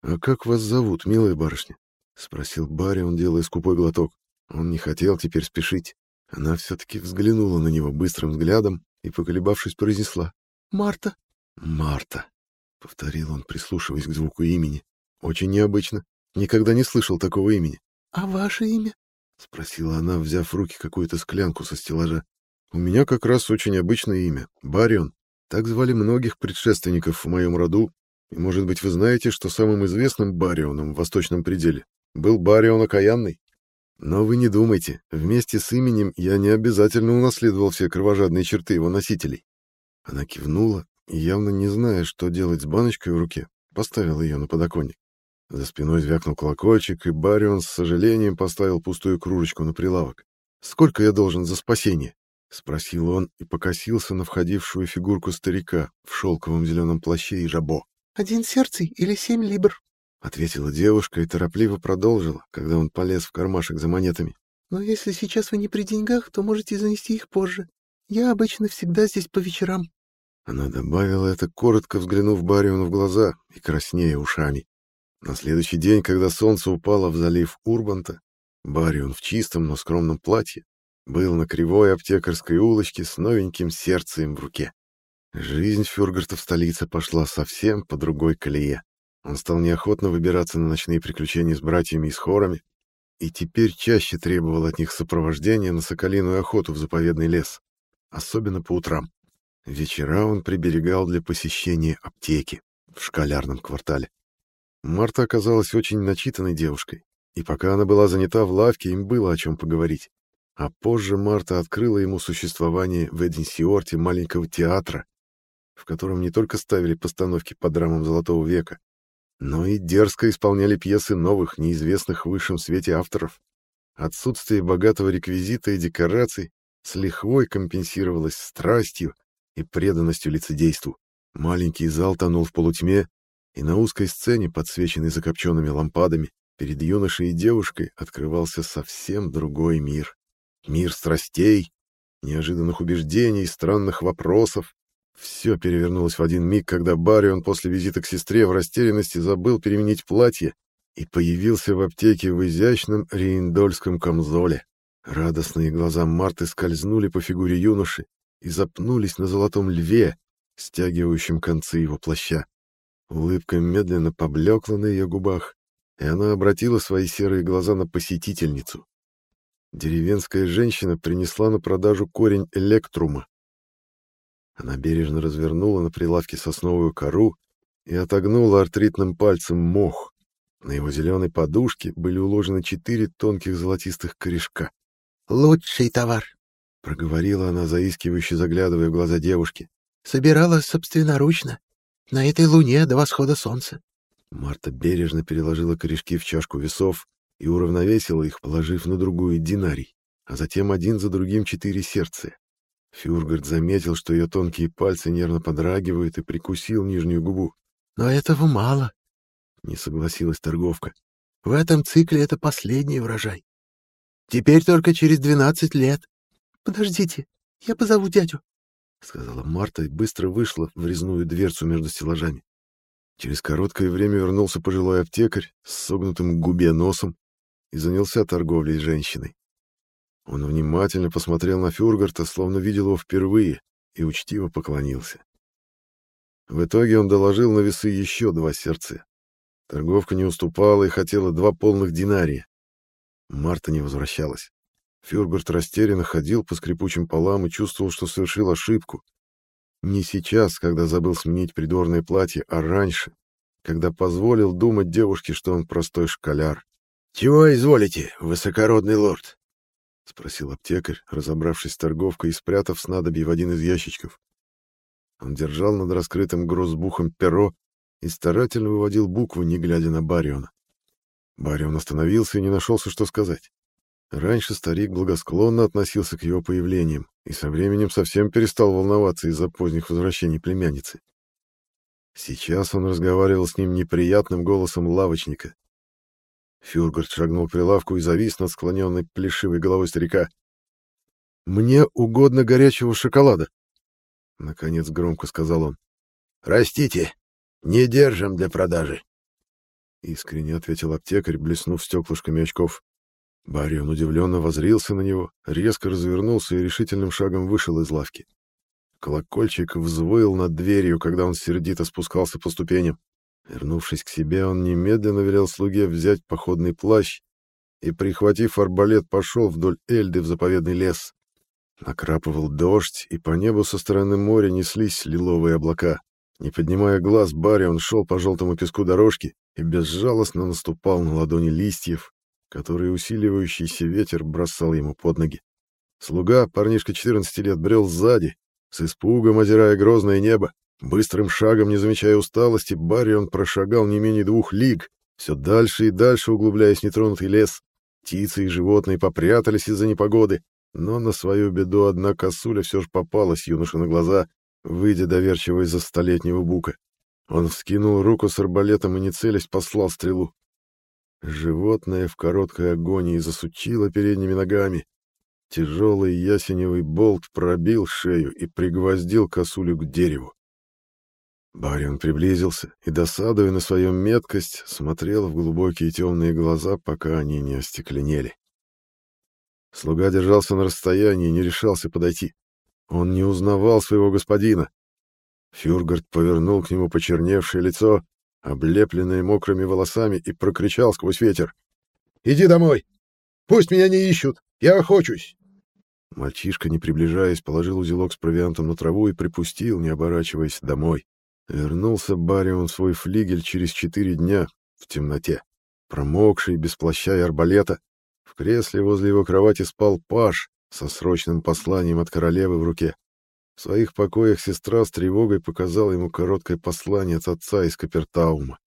«А как вас зовут, милая барышня?» спросил Барион, делая скупой глоток. Он не хотел теперь спешить. Она все-таки взглянула на него быстрым взглядом и, поколебавшись, произнесла. «Марта». «Марта», — повторил он, прислушиваясь к звуку имени. «Очень необычно. Никогда не слышал такого имени». «А ваше имя?» — спросила она, взяв в руки какую-то склянку со стеллажа. «У меня как раз очень обычное имя — Барион. Так звали многих предшественников в моем роду, и, может быть, вы знаете, что самым известным Барионом в Восточном пределе был Барион Окаянный? Но вы не думайте, вместе с именем я не обязательно унаследовал все кровожадные черты его носителей». Она кивнула явно не зная, что делать с баночкой в руке, поставила ее на подоконник. За спиной звякнул колокольчик, и Барион с сожалением поставил пустую кружечку на прилавок. «Сколько я должен за спасение?» — спросил он и покосился на входившую фигурку старика в шелковом зеленом плаще и жабо. «Один сердцей или семь либр?» — ответила девушка и торопливо продолжила, когда он полез в кармашек за монетами. «Но если сейчас вы не при деньгах, то можете занести их позже. Я обычно всегда здесь по вечерам». Она добавила это, коротко взглянув Бариону в глаза и краснея ушами. На следующий день, когда солнце упало в залив Урбанта, Барион в чистом, но скромном платье был на кривой аптекарской улочке с новеньким сердцем в руке. Жизнь Фюргарта в столице пошла совсем по другой колее. Он стал неохотно выбираться на ночные приключения с братьями и с хорами, и теперь чаще требовал от них сопровождения на соколиную охоту в заповедный лес, особенно по утрам. Вечера он приберегал для посещения аптеки в школярном квартале. Марта оказалась очень начитанной девушкой, и пока она была занята в лавке, им было о чем поговорить. А позже Марта открыла ему существование в Эдинсиорте маленького театра, в котором не только ставили постановки по драмам Золотого века, но и дерзко исполняли пьесы новых, неизвестных в высшем свете авторов. Отсутствие богатого реквизита и декораций с лихвой компенсировалось страстью и преданностью лицедейству. Маленький зал тонул в полутьме, и на узкой сцене, подсвеченной закопченными лампадами, перед юношей и девушкой открывался совсем другой мир. Мир страстей, неожиданных убеждений, странных вопросов. Все перевернулось в один миг, когда Барион после визита к сестре в растерянности забыл переменить платье и появился в аптеке в изящном рейндольском камзоле. Радостные глаза Марты скользнули по фигуре юноши и запнулись на золотом льве, стягивающем концы его плаща. Улыбка медленно поблекла на ее губах, и она обратила свои серые глаза на посетительницу. Деревенская женщина принесла на продажу корень электрума. Она бережно развернула на прилавке сосновую кору и отогнула артритным пальцем мох. На его зеленой подушке были уложены четыре тонких золотистых корешка. «Лучший товар», — проговорила она, заискивающе заглядывая в глаза девушки. «Собирала собственноручно. На этой луне до восхода солнца. Марта бережно переложила корешки в чашку весов и уравновесила их, положив на другую динарий, а затем один за другим четыре сердца. Фюргард заметил, что ее тонкие пальцы нервно подрагивают, и прикусил нижнюю губу. «Но этого мало», — не согласилась торговка. «В этом цикле это последний урожай. Теперь только через двенадцать лет. Подождите, я позову дядю». — сказала Марта и быстро вышла в резную дверцу между стеллажами. Через короткое время вернулся пожилой аптекарь с согнутым губе носом и занялся торговлей с женщиной. Он внимательно посмотрел на Фюргарта, словно видел его впервые, и учтиво поклонился. В итоге он доложил на весы еще два сердца. Торговка не уступала и хотела два полных динария. Марта не возвращалась. Фюргарт растерянно ходил по скрипучим полам и чувствовал, что совершил ошибку. Не сейчас, когда забыл сменить придворное платье, а раньше, когда позволил думать девушке, что он простой школяр. — Чего изволите, высокородный лорд? — спросил аптекарь, разобравшись с торговкой и спрятав снадобье в один из ящичков. Он держал над раскрытым грозбухом перо и старательно выводил буквы, не глядя на Бариона. Барион остановился и не нашелся, что сказать. Раньше старик благосклонно относился к его появлениям и со временем совсем перестал волноваться из-за поздних возвращений племянницы. Сейчас он разговаривал с ним неприятным голосом лавочника. Фюргард шагнул к прилавку и завис над склоненной плешивой головой старика. «Мне угодно горячего шоколада», — наконец громко сказал он. «Простите, не держим для продажи», — искренне ответил аптекарь, блеснув стеклышками очков. Барион удивленно возрился на него, резко развернулся и решительным шагом вышел из лавки. Колокольчик взвыл над дверью, когда он сердито спускался по ступеням. Вернувшись к себе, он немедленно велел слуге взять походный плащ и, прихватив арбалет, пошел вдоль Эльды в заповедный лес. Накрапывал дождь, и по небу со стороны моря неслись лиловые облака. Не поднимая глаз, Барри он шел по желтому песку дорожки и безжалостно наступал на ладони листьев, которые усиливающийся ветер бросал ему под ноги. Слуга, парнишка 14 лет, брел сзади, с испугом озирая грозное небо. Быстрым шагом, не замечая усталости, Барри он прошагал не менее двух лиг, все дальше и дальше углубляясь в нетронутый лес. Птицы и животные попрятались из-за непогоды, но на свою беду одна косуля все же попалась юноше на глаза, выйдя доверчиво из-за столетнего бука. Он вскинул руку с арбалетом и, не целясь, послал стрелу. Животное в короткой агонии засучило передними ногами. Тяжелый ясеневый болт пробил шею и пригвоздил косулю к дереву. Барион приблизился и, досадуя на свою меткость, смотрел в глубокие темные глаза, пока они не остекленели. Слуга держался на расстоянии и не решался подойти. Он не узнавал своего господина. Фюргард повернул к нему почерневшее лицо, облепленное мокрыми волосами, и прокричал сквозь ветер. «Иди домой! Пусть меня не ищут! Я охочусь!» Мальчишка, не приближаясь, положил узелок с провиантом на траву и припустил, не оборачиваясь, домой. Вернулся Барион в свой флигель через четыре дня в темноте, промокший, без плаща и арбалета. В кресле возле его кровати спал Паш со срочным посланием от королевы в руке. В своих покоях сестра с тревогой показала ему короткое послание от отца из Капертаума.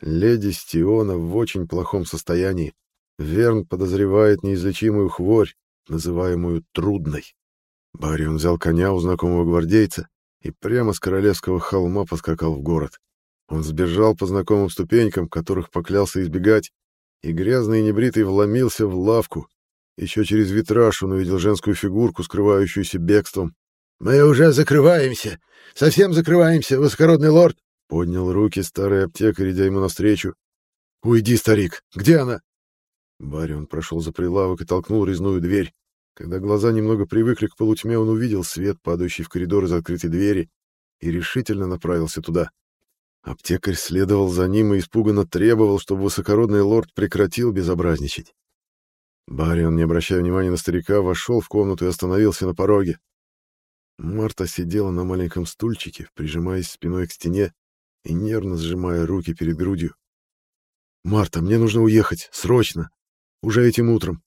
Леди Стиона в очень плохом состоянии. Верн подозревает неизлечимую хворь, называемую трудной. Барион взял коня у знакомого гвардейца и прямо с королевского холма поскакал в город. Он сбежал по знакомым ступенькам, которых поклялся избегать, и грязный и небритый вломился в лавку. Еще через витраж он увидел женскую фигурку, скрывающуюся бегством. «Мы уже закрываемся! Совсем закрываемся, высокородный лорд!» Поднял руки старый аптекарь, идя ему навстречу. «Уйди, старик! Где она?» Барион прошел за прилавок и толкнул резную дверь. Когда глаза немного привыкли к полутьме, он увидел свет, падающий в коридор из открытой двери, и решительно направился туда. Аптекарь следовал за ним и испуганно требовал, чтобы высокородный лорд прекратил безобразничать. Барион, не обращая внимания на старика, вошел в комнату и остановился на пороге. Марта сидела на маленьком стульчике, прижимаясь спиной к стене и нервно сжимая руки перед грудью. «Марта, мне нужно уехать, срочно, уже этим утром.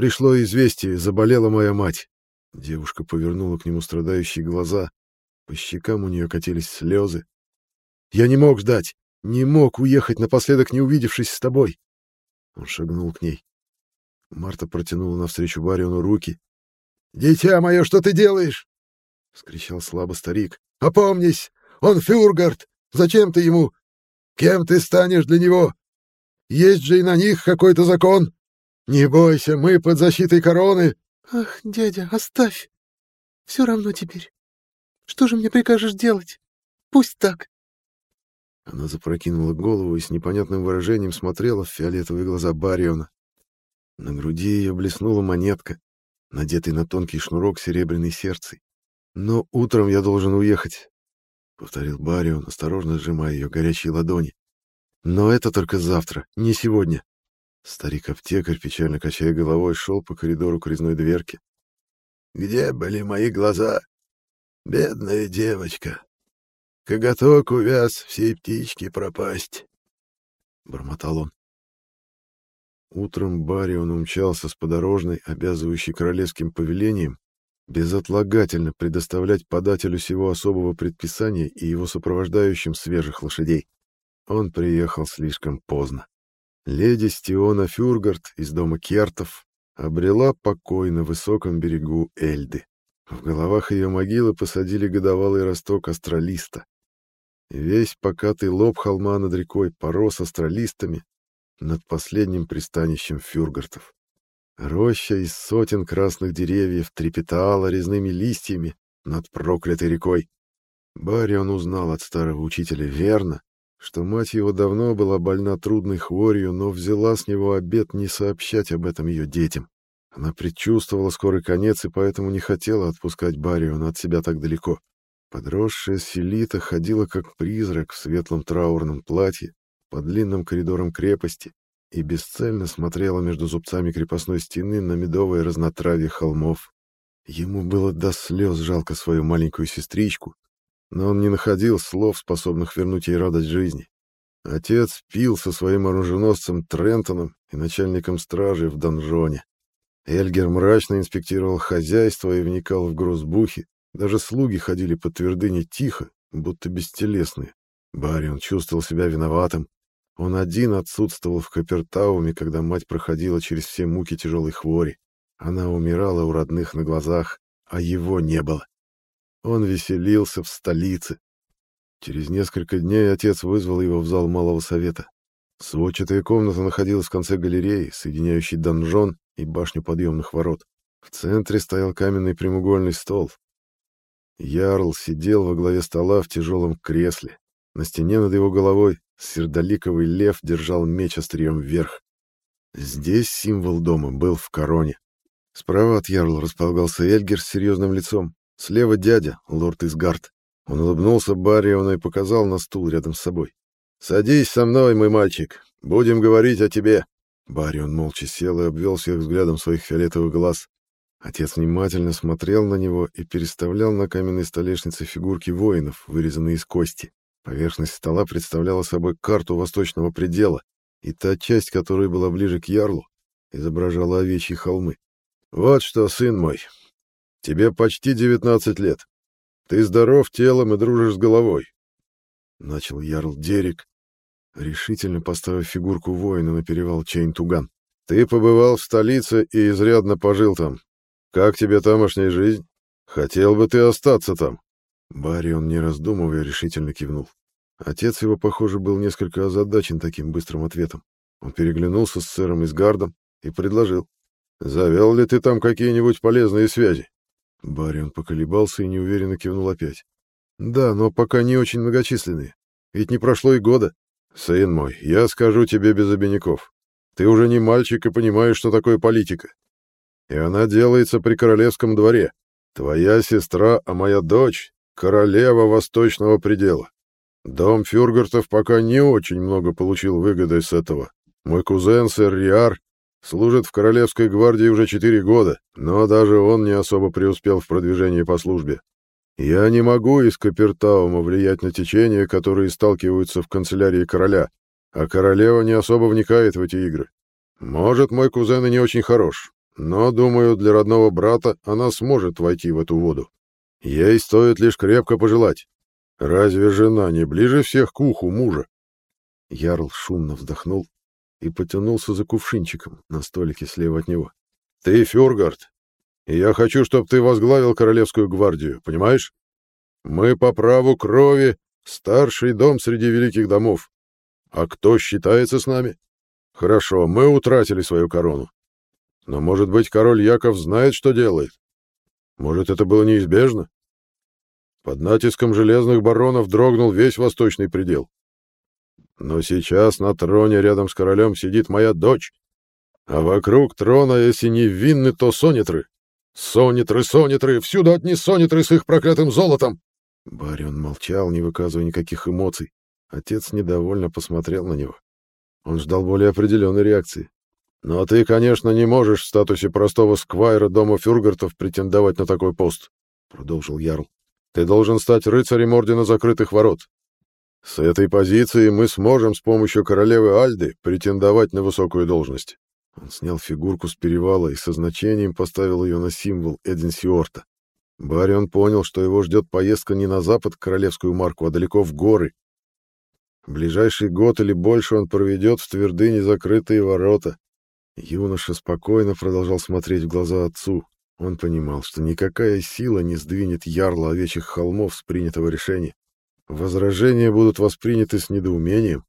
Пришло известие, заболела моя мать. Девушка повернула к нему страдающие глаза. По щекам у нее катились слезы. Я не мог ждать, не мог уехать напоследок, не увидевшись с тобой. Он шагнул к ней. Марта протянула навстречу Бариону руки. «Дитя мое, что ты делаешь?» — скричал слабо старик. «Опомнись! Он Фюргард! Зачем ты ему? Кем ты станешь для него? Есть же и на них какой-то закон!» «Не бойся, мы под защитой короны!» «Ах, дядя, оставь! Все равно теперь. Что же мне прикажешь делать? Пусть так!» Она запрокинула голову и с непонятным выражением смотрела в фиолетовые глаза Бариона. На груди ее блеснула монетка, надетый на тонкий шнурок серебряной сердцей. «Но утром я должен уехать», — повторил Барион, осторожно сжимая ее горячие ладони. «Но это только завтра, не сегодня». Старик-аптекарь, печально качая головой, шел по коридору к резной дверке. «Где были мои глаза? Бедная девочка! Коготок увяз, всей птички пропасть!» — бормотал он. Утром Барион умчался с подорожной, обязывающей королевским повелением, безотлагательно предоставлять подателю всего особого предписания и его сопровождающим свежих лошадей. Он приехал слишком поздно. Леди Стиона Фюргард из дома Кертов обрела покой на высоком берегу Эльды. В головах ее могилы посадили годовалый росток астралиста. Весь покатый лоб холма над рекой порос астралистами над последним пристанищем фюргартов. Роща из сотен красных деревьев трепетала резными листьями над проклятой рекой. Барри он узнал от старого учителя верно, что мать его давно была больна трудной хворью, но взяла с него обет не сообщать об этом ее детям. Она предчувствовала скорый конец и поэтому не хотела отпускать Бариона от себя так далеко. Подросшая Селита ходила как призрак в светлом траурном платье по длинным коридорам крепости и бесцельно смотрела между зубцами крепостной стены на медовое разнотравье холмов. Ему было до слез жалко свою маленькую сестричку, но он не находил слов, способных вернуть ей радость жизни. Отец пил со своим оруженосцем Трентоном и начальником стражи в донжоне. Эльгер мрачно инспектировал хозяйство и вникал в грузбухи. Даже слуги ходили по твердыне тихо, будто бестелесные. Барион чувствовал себя виноватым. Он один отсутствовал в Капертауме, когда мать проходила через все муки тяжелой хвори. Она умирала у родных на глазах, а его не было. Он веселился в столице. Через несколько дней отец вызвал его в зал Малого Совета. Сводчатая комната находилась в конце галереи, соединяющей донжон и башню подъемных ворот. В центре стоял каменный прямоугольный стол. Ярл сидел во главе стола в тяжелом кресле. На стене над его головой сердоликовый лев держал меч острием вверх. Здесь символ дома был в короне. Справа от ярла располагался Эльгер с серьезным лицом. Слева дядя, лорд Изгард. Он улыбнулся Барриону и показал на стул рядом с собой. «Садись со мной, мой мальчик. Будем говорить о тебе». Барион молча сел и обвел всех взглядом своих фиолетовых глаз. Отец внимательно смотрел на него и переставлял на каменной столешнице фигурки воинов, вырезанные из кости. Поверхность стола представляла собой карту восточного предела, и та часть, которая была ближе к ярлу, изображала овечьи холмы. «Вот что, сын мой, тебе почти девятнадцать лет. Ты здоров телом и дружишь с головой. Начал ярл Дерек, решительно поставив фигурку воина на перевал Чейн-Туган. Ты побывал в столице и изрядно пожил там. Как тебе тамошняя жизнь? Хотел бы ты остаться там? Барион, не раздумывая, решительно кивнул. Отец его, похоже, был несколько озадачен таким быстрым ответом. Он переглянулся с сэром Изгардом и предложил. Завел ли ты там какие-нибудь полезные связи? Барион поколебался и неуверенно кивнул опять. Да, но пока не очень многочисленные. Ведь не прошло и года. Сын мой, я скажу тебе без обиняков. Ты уже не мальчик и понимаешь, что такое политика. И она делается при королевском дворе. Твоя сестра, а моя дочь — королева восточного предела. Дом Фюргартов пока не очень много получил выгоды с этого. Мой кузен, сэр Риар, Служит в Королевской гвардии уже четыре года, но даже он не особо преуспел в продвижении по службе. Я не могу из Капертаума влиять на течения, которые сталкиваются в канцелярии короля, а королева не особо вникает в эти игры. Может, мой кузен и не очень хорош, но, думаю, для родного брата она сможет войти в эту воду. Ей стоит лишь крепко пожелать. Разве жена не ближе всех к уху мужа? Ярл шумно вздохнул и потянулся за кувшинчиком на столике слева от него. «Ты Фюргард, и я хочу, чтобы ты возглавил Королевскую гвардию, понимаешь? Мы по праву крови старший дом среди великих домов. А кто считается с нами? Хорошо, мы утратили свою корону. Но, может быть, король Яков знает, что делает? Может, это было неизбежно? Под натиском железных баронов дрогнул весь восточный предел. Но сейчас на троне рядом с королем сидит моя дочь, а вокруг трона, если не винны, то сонитры. Сонитры, сонитры, всюду одни сонитры с их проклятым золотом!» Барион молчал, не выказывая никаких эмоций. Отец недовольно посмотрел на него. Он ждал более определенной реакции. «Но ты, конечно, не можешь в статусе простого сквайра дома Фюргартов претендовать на такой пост», — продолжил Ярл. «Ты должен стать рыцарем Ордена Закрытых Ворот, с этой позиции мы сможем с помощью королевы Альды претендовать на высокую должность. Он снял фигурку с перевала и со значением поставил ее на символ Эдинсиорта. Барион понял, что его ждет поездка не на запад к Королевскую марку, а далеко в горы. ближайший год или больше он проведет в твердыне закрытые ворота. Юноша спокойно продолжал смотреть в глаза отцу. Он понимал, что никакая сила не сдвинет ярла овечьих холмов с принятого решения. Возражения будут восприняты с недоумением,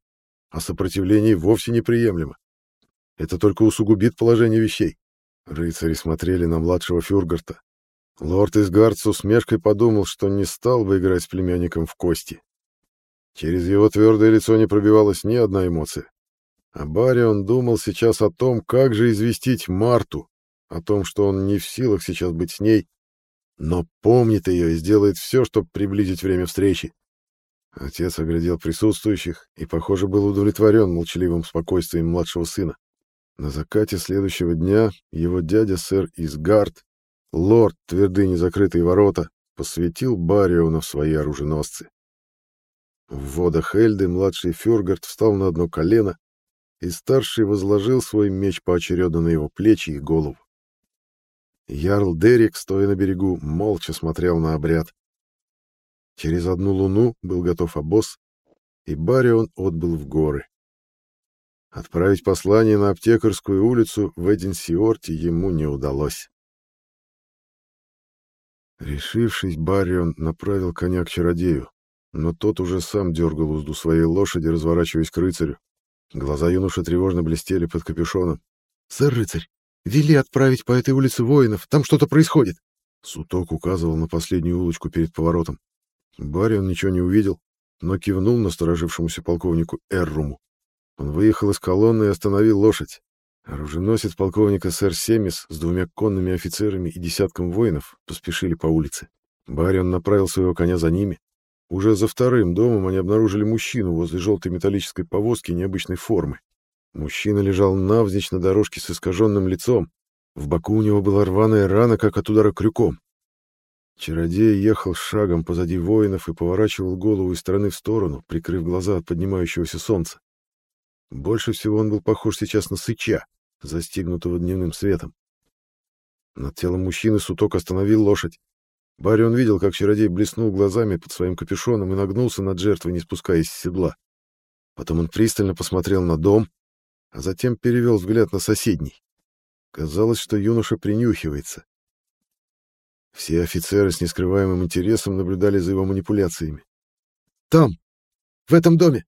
а сопротивление вовсе неприемлемо. Это только усугубит положение вещей. Рыцари смотрели на младшего Фюргарта. Лорд Изгард с усмешкой подумал, что не стал бы играть с племянником в кости. Через его твердое лицо не пробивалась ни одна эмоция. А Барион думал сейчас о том, как же известить Марту, о том, что он не в силах сейчас быть с ней, но помнит ее и сделает все, чтобы приблизить время встречи. Отец оглядел присутствующих и, похоже, был удовлетворен молчаливым спокойствием младшего сына. На закате следующего дня его дядя сэр Изгард, лорд твердыни закрытые ворота, посвятил Бариона в свои оруженосцы. В водах Эльды младший Фюргард встал на одно колено, и старший возложил свой меч поочередно на его плечи и голову. Ярл Дерек, стоя на берегу, молча смотрел на обряд. Через одну луну был готов обоз, и Барион отбыл в горы. Отправить послание на аптекарскую улицу в Эдинсиорте ему не удалось. Решившись, Барион направил коня к чародею, но тот уже сам дергал узду своей лошади, разворачиваясь к рыцарю. Глаза юноши тревожно блестели под капюшоном. «Сэр рыцарь, вели отправить по этой улице воинов, там что-то происходит!» Суток указывал на последнюю улочку перед поворотом. Барион ничего не увидел, но кивнул насторожившемуся полковнику Эрруму. Он выехал из колонны и остановил лошадь. Оруженосец полковника сэр Семис с двумя конными офицерами и десятком воинов поспешили по улице. Барион направил своего коня за ними. Уже за вторым домом они обнаружили мужчину возле желтой металлической повозки необычной формы. Мужчина лежал навзничь на дорожке с искаженным лицом. В боку у него была рваная рана, как от удара крюком. Чародей ехал шагом позади воинов и поворачивал голову из стороны в сторону, прикрыв глаза от поднимающегося солнца. Больше всего он был похож сейчас на сыча, застигнутого дневным светом. Над телом мужчины Суток остановил лошадь. Барион видел, как чародей блеснул глазами под своим капюшоном и нагнулся над жертвой, не спускаясь с седла. Потом он пристально посмотрел на дом, а затем перевел взгляд на соседний. Казалось, что юноша принюхивается. Все офицеры с нескрываемым интересом наблюдали за его манипуляциями. «Там! В этом доме!»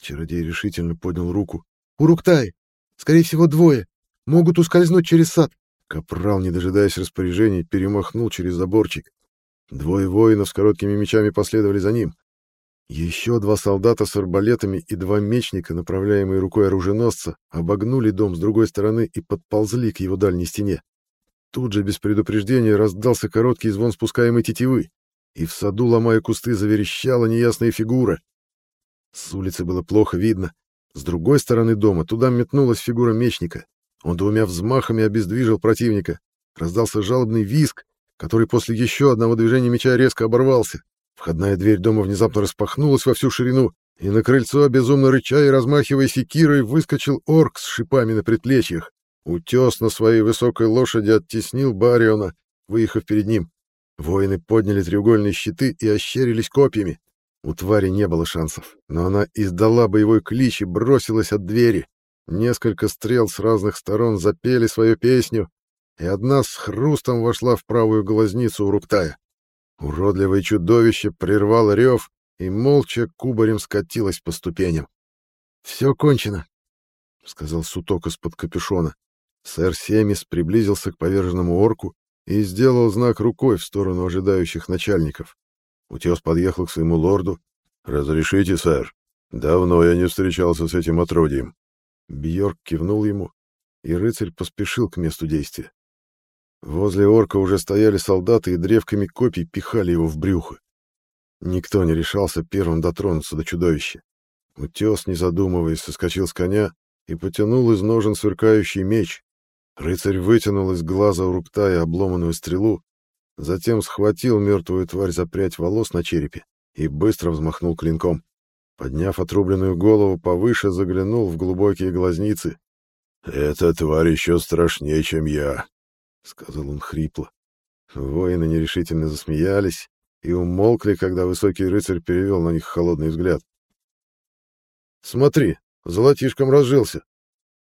Чародей решительно поднял руку. «Уруктай! Скорее всего, двое. Могут ускользнуть через сад». Капрал, не дожидаясь распоряжений, перемахнул через заборчик. Двое воинов с короткими мечами последовали за ним. Еще два солдата с арбалетами и два мечника, направляемые рукой оруженосца, обогнули дом с другой стороны и подползли к его дальней стене. Тут же без предупреждения раздался короткий звон спускаемой тетивы, и в саду, ломая кусты, заверещала неясная фигура. С улицы было плохо видно. С другой стороны дома туда метнулась фигура мечника. Он двумя взмахами обездвижил противника. Раздался жалобный визг, который после еще одного движения меча резко оборвался. Входная дверь дома внезапно распахнулась во всю ширину, и на крыльцо, безумно рыча и размахивая секирой, выскочил орк с шипами на предплечьях. Утес на своей высокой лошади оттеснил Бариона, выехав перед ним. Воины подняли треугольные щиты и ощерились копьями. У твари не было шансов, но она издала боевой клич и бросилась от двери. Несколько стрел с разных сторон запели свою песню, и одна с хрустом вошла в правую глазницу у Руктая. Уродливое чудовище прервало рев и молча кубарем скатилось по ступеням. «Все кончено», — сказал Суток из-под капюшона. Сэр Семис приблизился к поверженному орку и сделал знак рукой в сторону ожидающих начальников. Утес подъехал к своему лорду. «Разрешите, сэр. Давно я не встречался с этим отродьем». Бьорк кивнул ему, и рыцарь поспешил к месту действия. Возле орка уже стояли солдаты и древками копий пихали его в брюхо. Никто не решался первым дотронуться до чудовища. Утес, не задумываясь, соскочил с коня и потянул из ножен сверкающий меч. Рыцарь вытянул из глаза у Руктая обломанную стрелу Затем схватил мертвую тварь за прядь волос на черепе и быстро взмахнул клинком. Подняв отрубленную голову повыше, заглянул в глубокие глазницы. «Эта тварь еще страшнее, чем я», — сказал он хрипло. Воины нерешительно засмеялись и умолкли, когда высокий рыцарь перевел на них холодный взгляд. «Смотри, золотишком разжился», —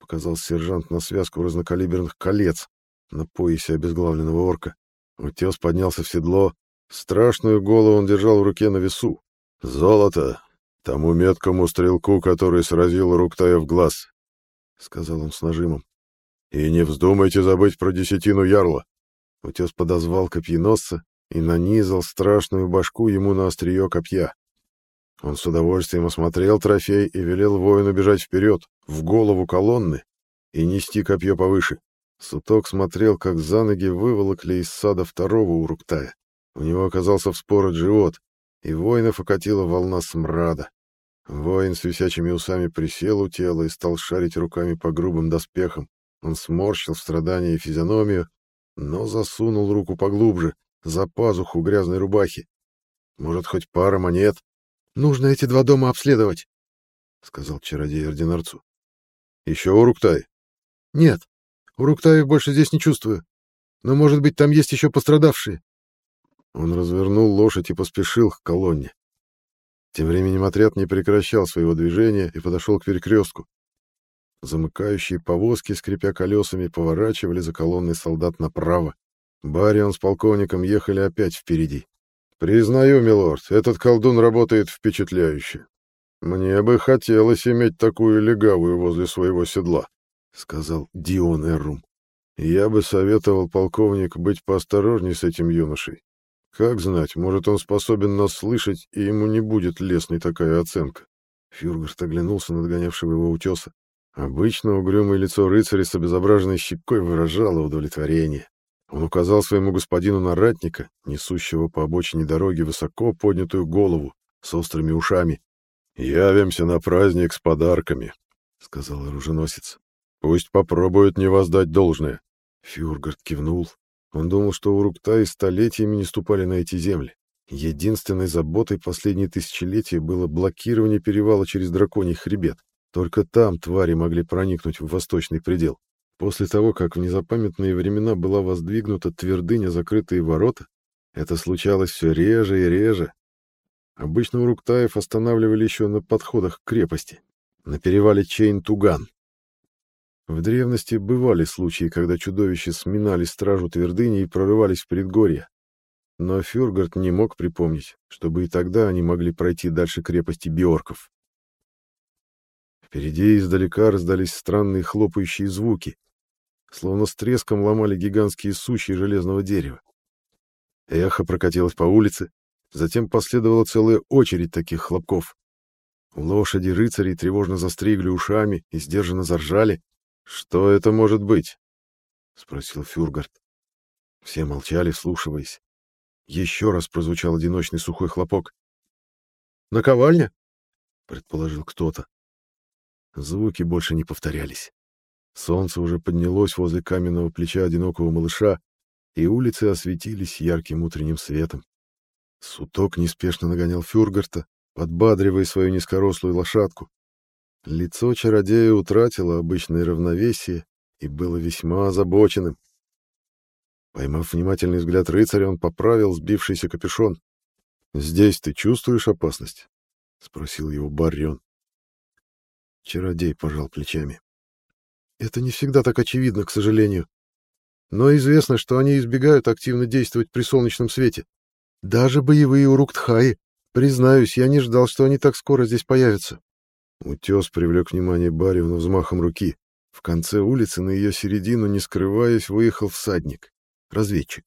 показал сержант на связку разнокалиберных колец на поясе обезглавленного орка. Утес поднялся в седло. Страшную голову он держал в руке на весу. «Золото! Тому меткому стрелку, который сразил Руктая в глаз!» — сказал он с нажимом. «И не вздумайте забыть про десятину ярла!» Утес подозвал копьеносца и нанизал страшную башку ему на острие копья. Он с удовольствием осмотрел трофей и велел воину бежать вперед, в голову колонны, и нести копье повыше. Суток смотрел, как за ноги выволокли из сада второго уруктая. У него оказался вспорот живот, и воинов окатила волна смрада. Воин с висячими усами присел у тела и стал шарить руками по грубым доспехам. Он сморщил в страдании физиономию, но засунул руку поглубже, за пазуху грязной рубахи. Может, хоть пара монет? Нужно эти два дома обследовать, — сказал чародей ординарцу. — Еще Уруктай? — Нет, Уруктаев больше здесь не чувствую. Но, может быть, там есть еще пострадавшие. Он развернул лошадь и поспешил к колонне. Тем временем отряд не прекращал своего движения и подошел к перекрестку. Замыкающие повозки, скрипя колесами, поворачивали за колонной солдат направо. Барион с полковником ехали опять впереди. «Признаю, милорд, этот колдун работает впечатляюще. Мне бы хотелось иметь такую легавую возле своего седла», — сказал Дион Эррум. «Я бы советовал полковник быть поосторожней с этим юношей. Как знать, может, он способен нас слышать, и ему не будет лестной такая оценка. Фюргарт оглянулся на догонявшего его утеса. Обычно угрюмое лицо рыцаря с обезображенной щекой выражало удовлетворение. Он указал своему господину на ратника, несущего по обочине дороги высоко поднятую голову с острыми ушами. «Явимся на праздник с подарками», — сказал оруженосец. «Пусть попробуют не воздать должное». Фюргард кивнул. Он думал, что Уруктаи столетиями не ступали на эти земли. Единственной заботой последние тысячелетия было блокирование перевала через драконий хребет. Только там твари могли проникнуть в восточный предел. После того, как в незапамятные времена была воздвигнута твердыня закрытые ворота, это случалось все реже и реже. Обычно Уруктаев останавливали еще на подходах к крепости, на перевале Чейн-Туган. В древности бывали случаи, когда чудовища сминали стражу твердыни и прорывались в предгорье. Но Фюргард не мог припомнить, чтобы и тогда они могли пройти дальше крепости Биорков. Впереди издалека раздались странные хлопающие звуки, словно с треском ломали гигантские сучья железного дерева. Эхо прокатилось по улице, затем последовала целая очередь таких хлопков. Лошади рыцарей тревожно застригли ушами и сдержанно заржали, «Что это может быть?» — спросил Фюргард. Все молчали, слушаясь. Еще раз прозвучал одиночный сухой хлопок. «Наковальня?» — предположил кто-то. Звуки больше не повторялись. Солнце уже поднялось возле каменного плеча одинокого малыша, и улицы осветились ярким утренним светом. Суток неспешно нагонял Фюргарта, подбадривая свою низкорослую лошадку. Лицо чародея утратило обычное равновесие и было весьма озабоченным. Поймав внимательный взгляд рыцаря, он поправил сбившийся капюшон. «Здесь ты чувствуешь опасность?» — спросил его Баррион. Чародей пожал плечами. «Это не всегда так очевидно, к сожалению. Но известно, что они избегают активно действовать при солнечном свете. Даже боевые уруктхаи. Признаюсь, я не ждал, что они так скоро здесь появятся. Утес привлек внимание Бариона взмахом руки. В конце улицы на ее середину, не скрываясь, выехал всадник, разведчик.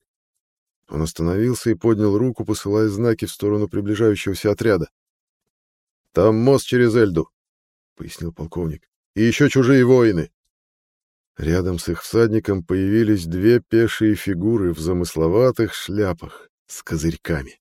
Он остановился и поднял руку, посылая знаки в сторону приближающегося отряда. «Там мост через Эльду», — пояснил полковник. «И еще чужие воины». Рядом с их всадником появились две пешие фигуры в замысловатых шляпах с козырьками.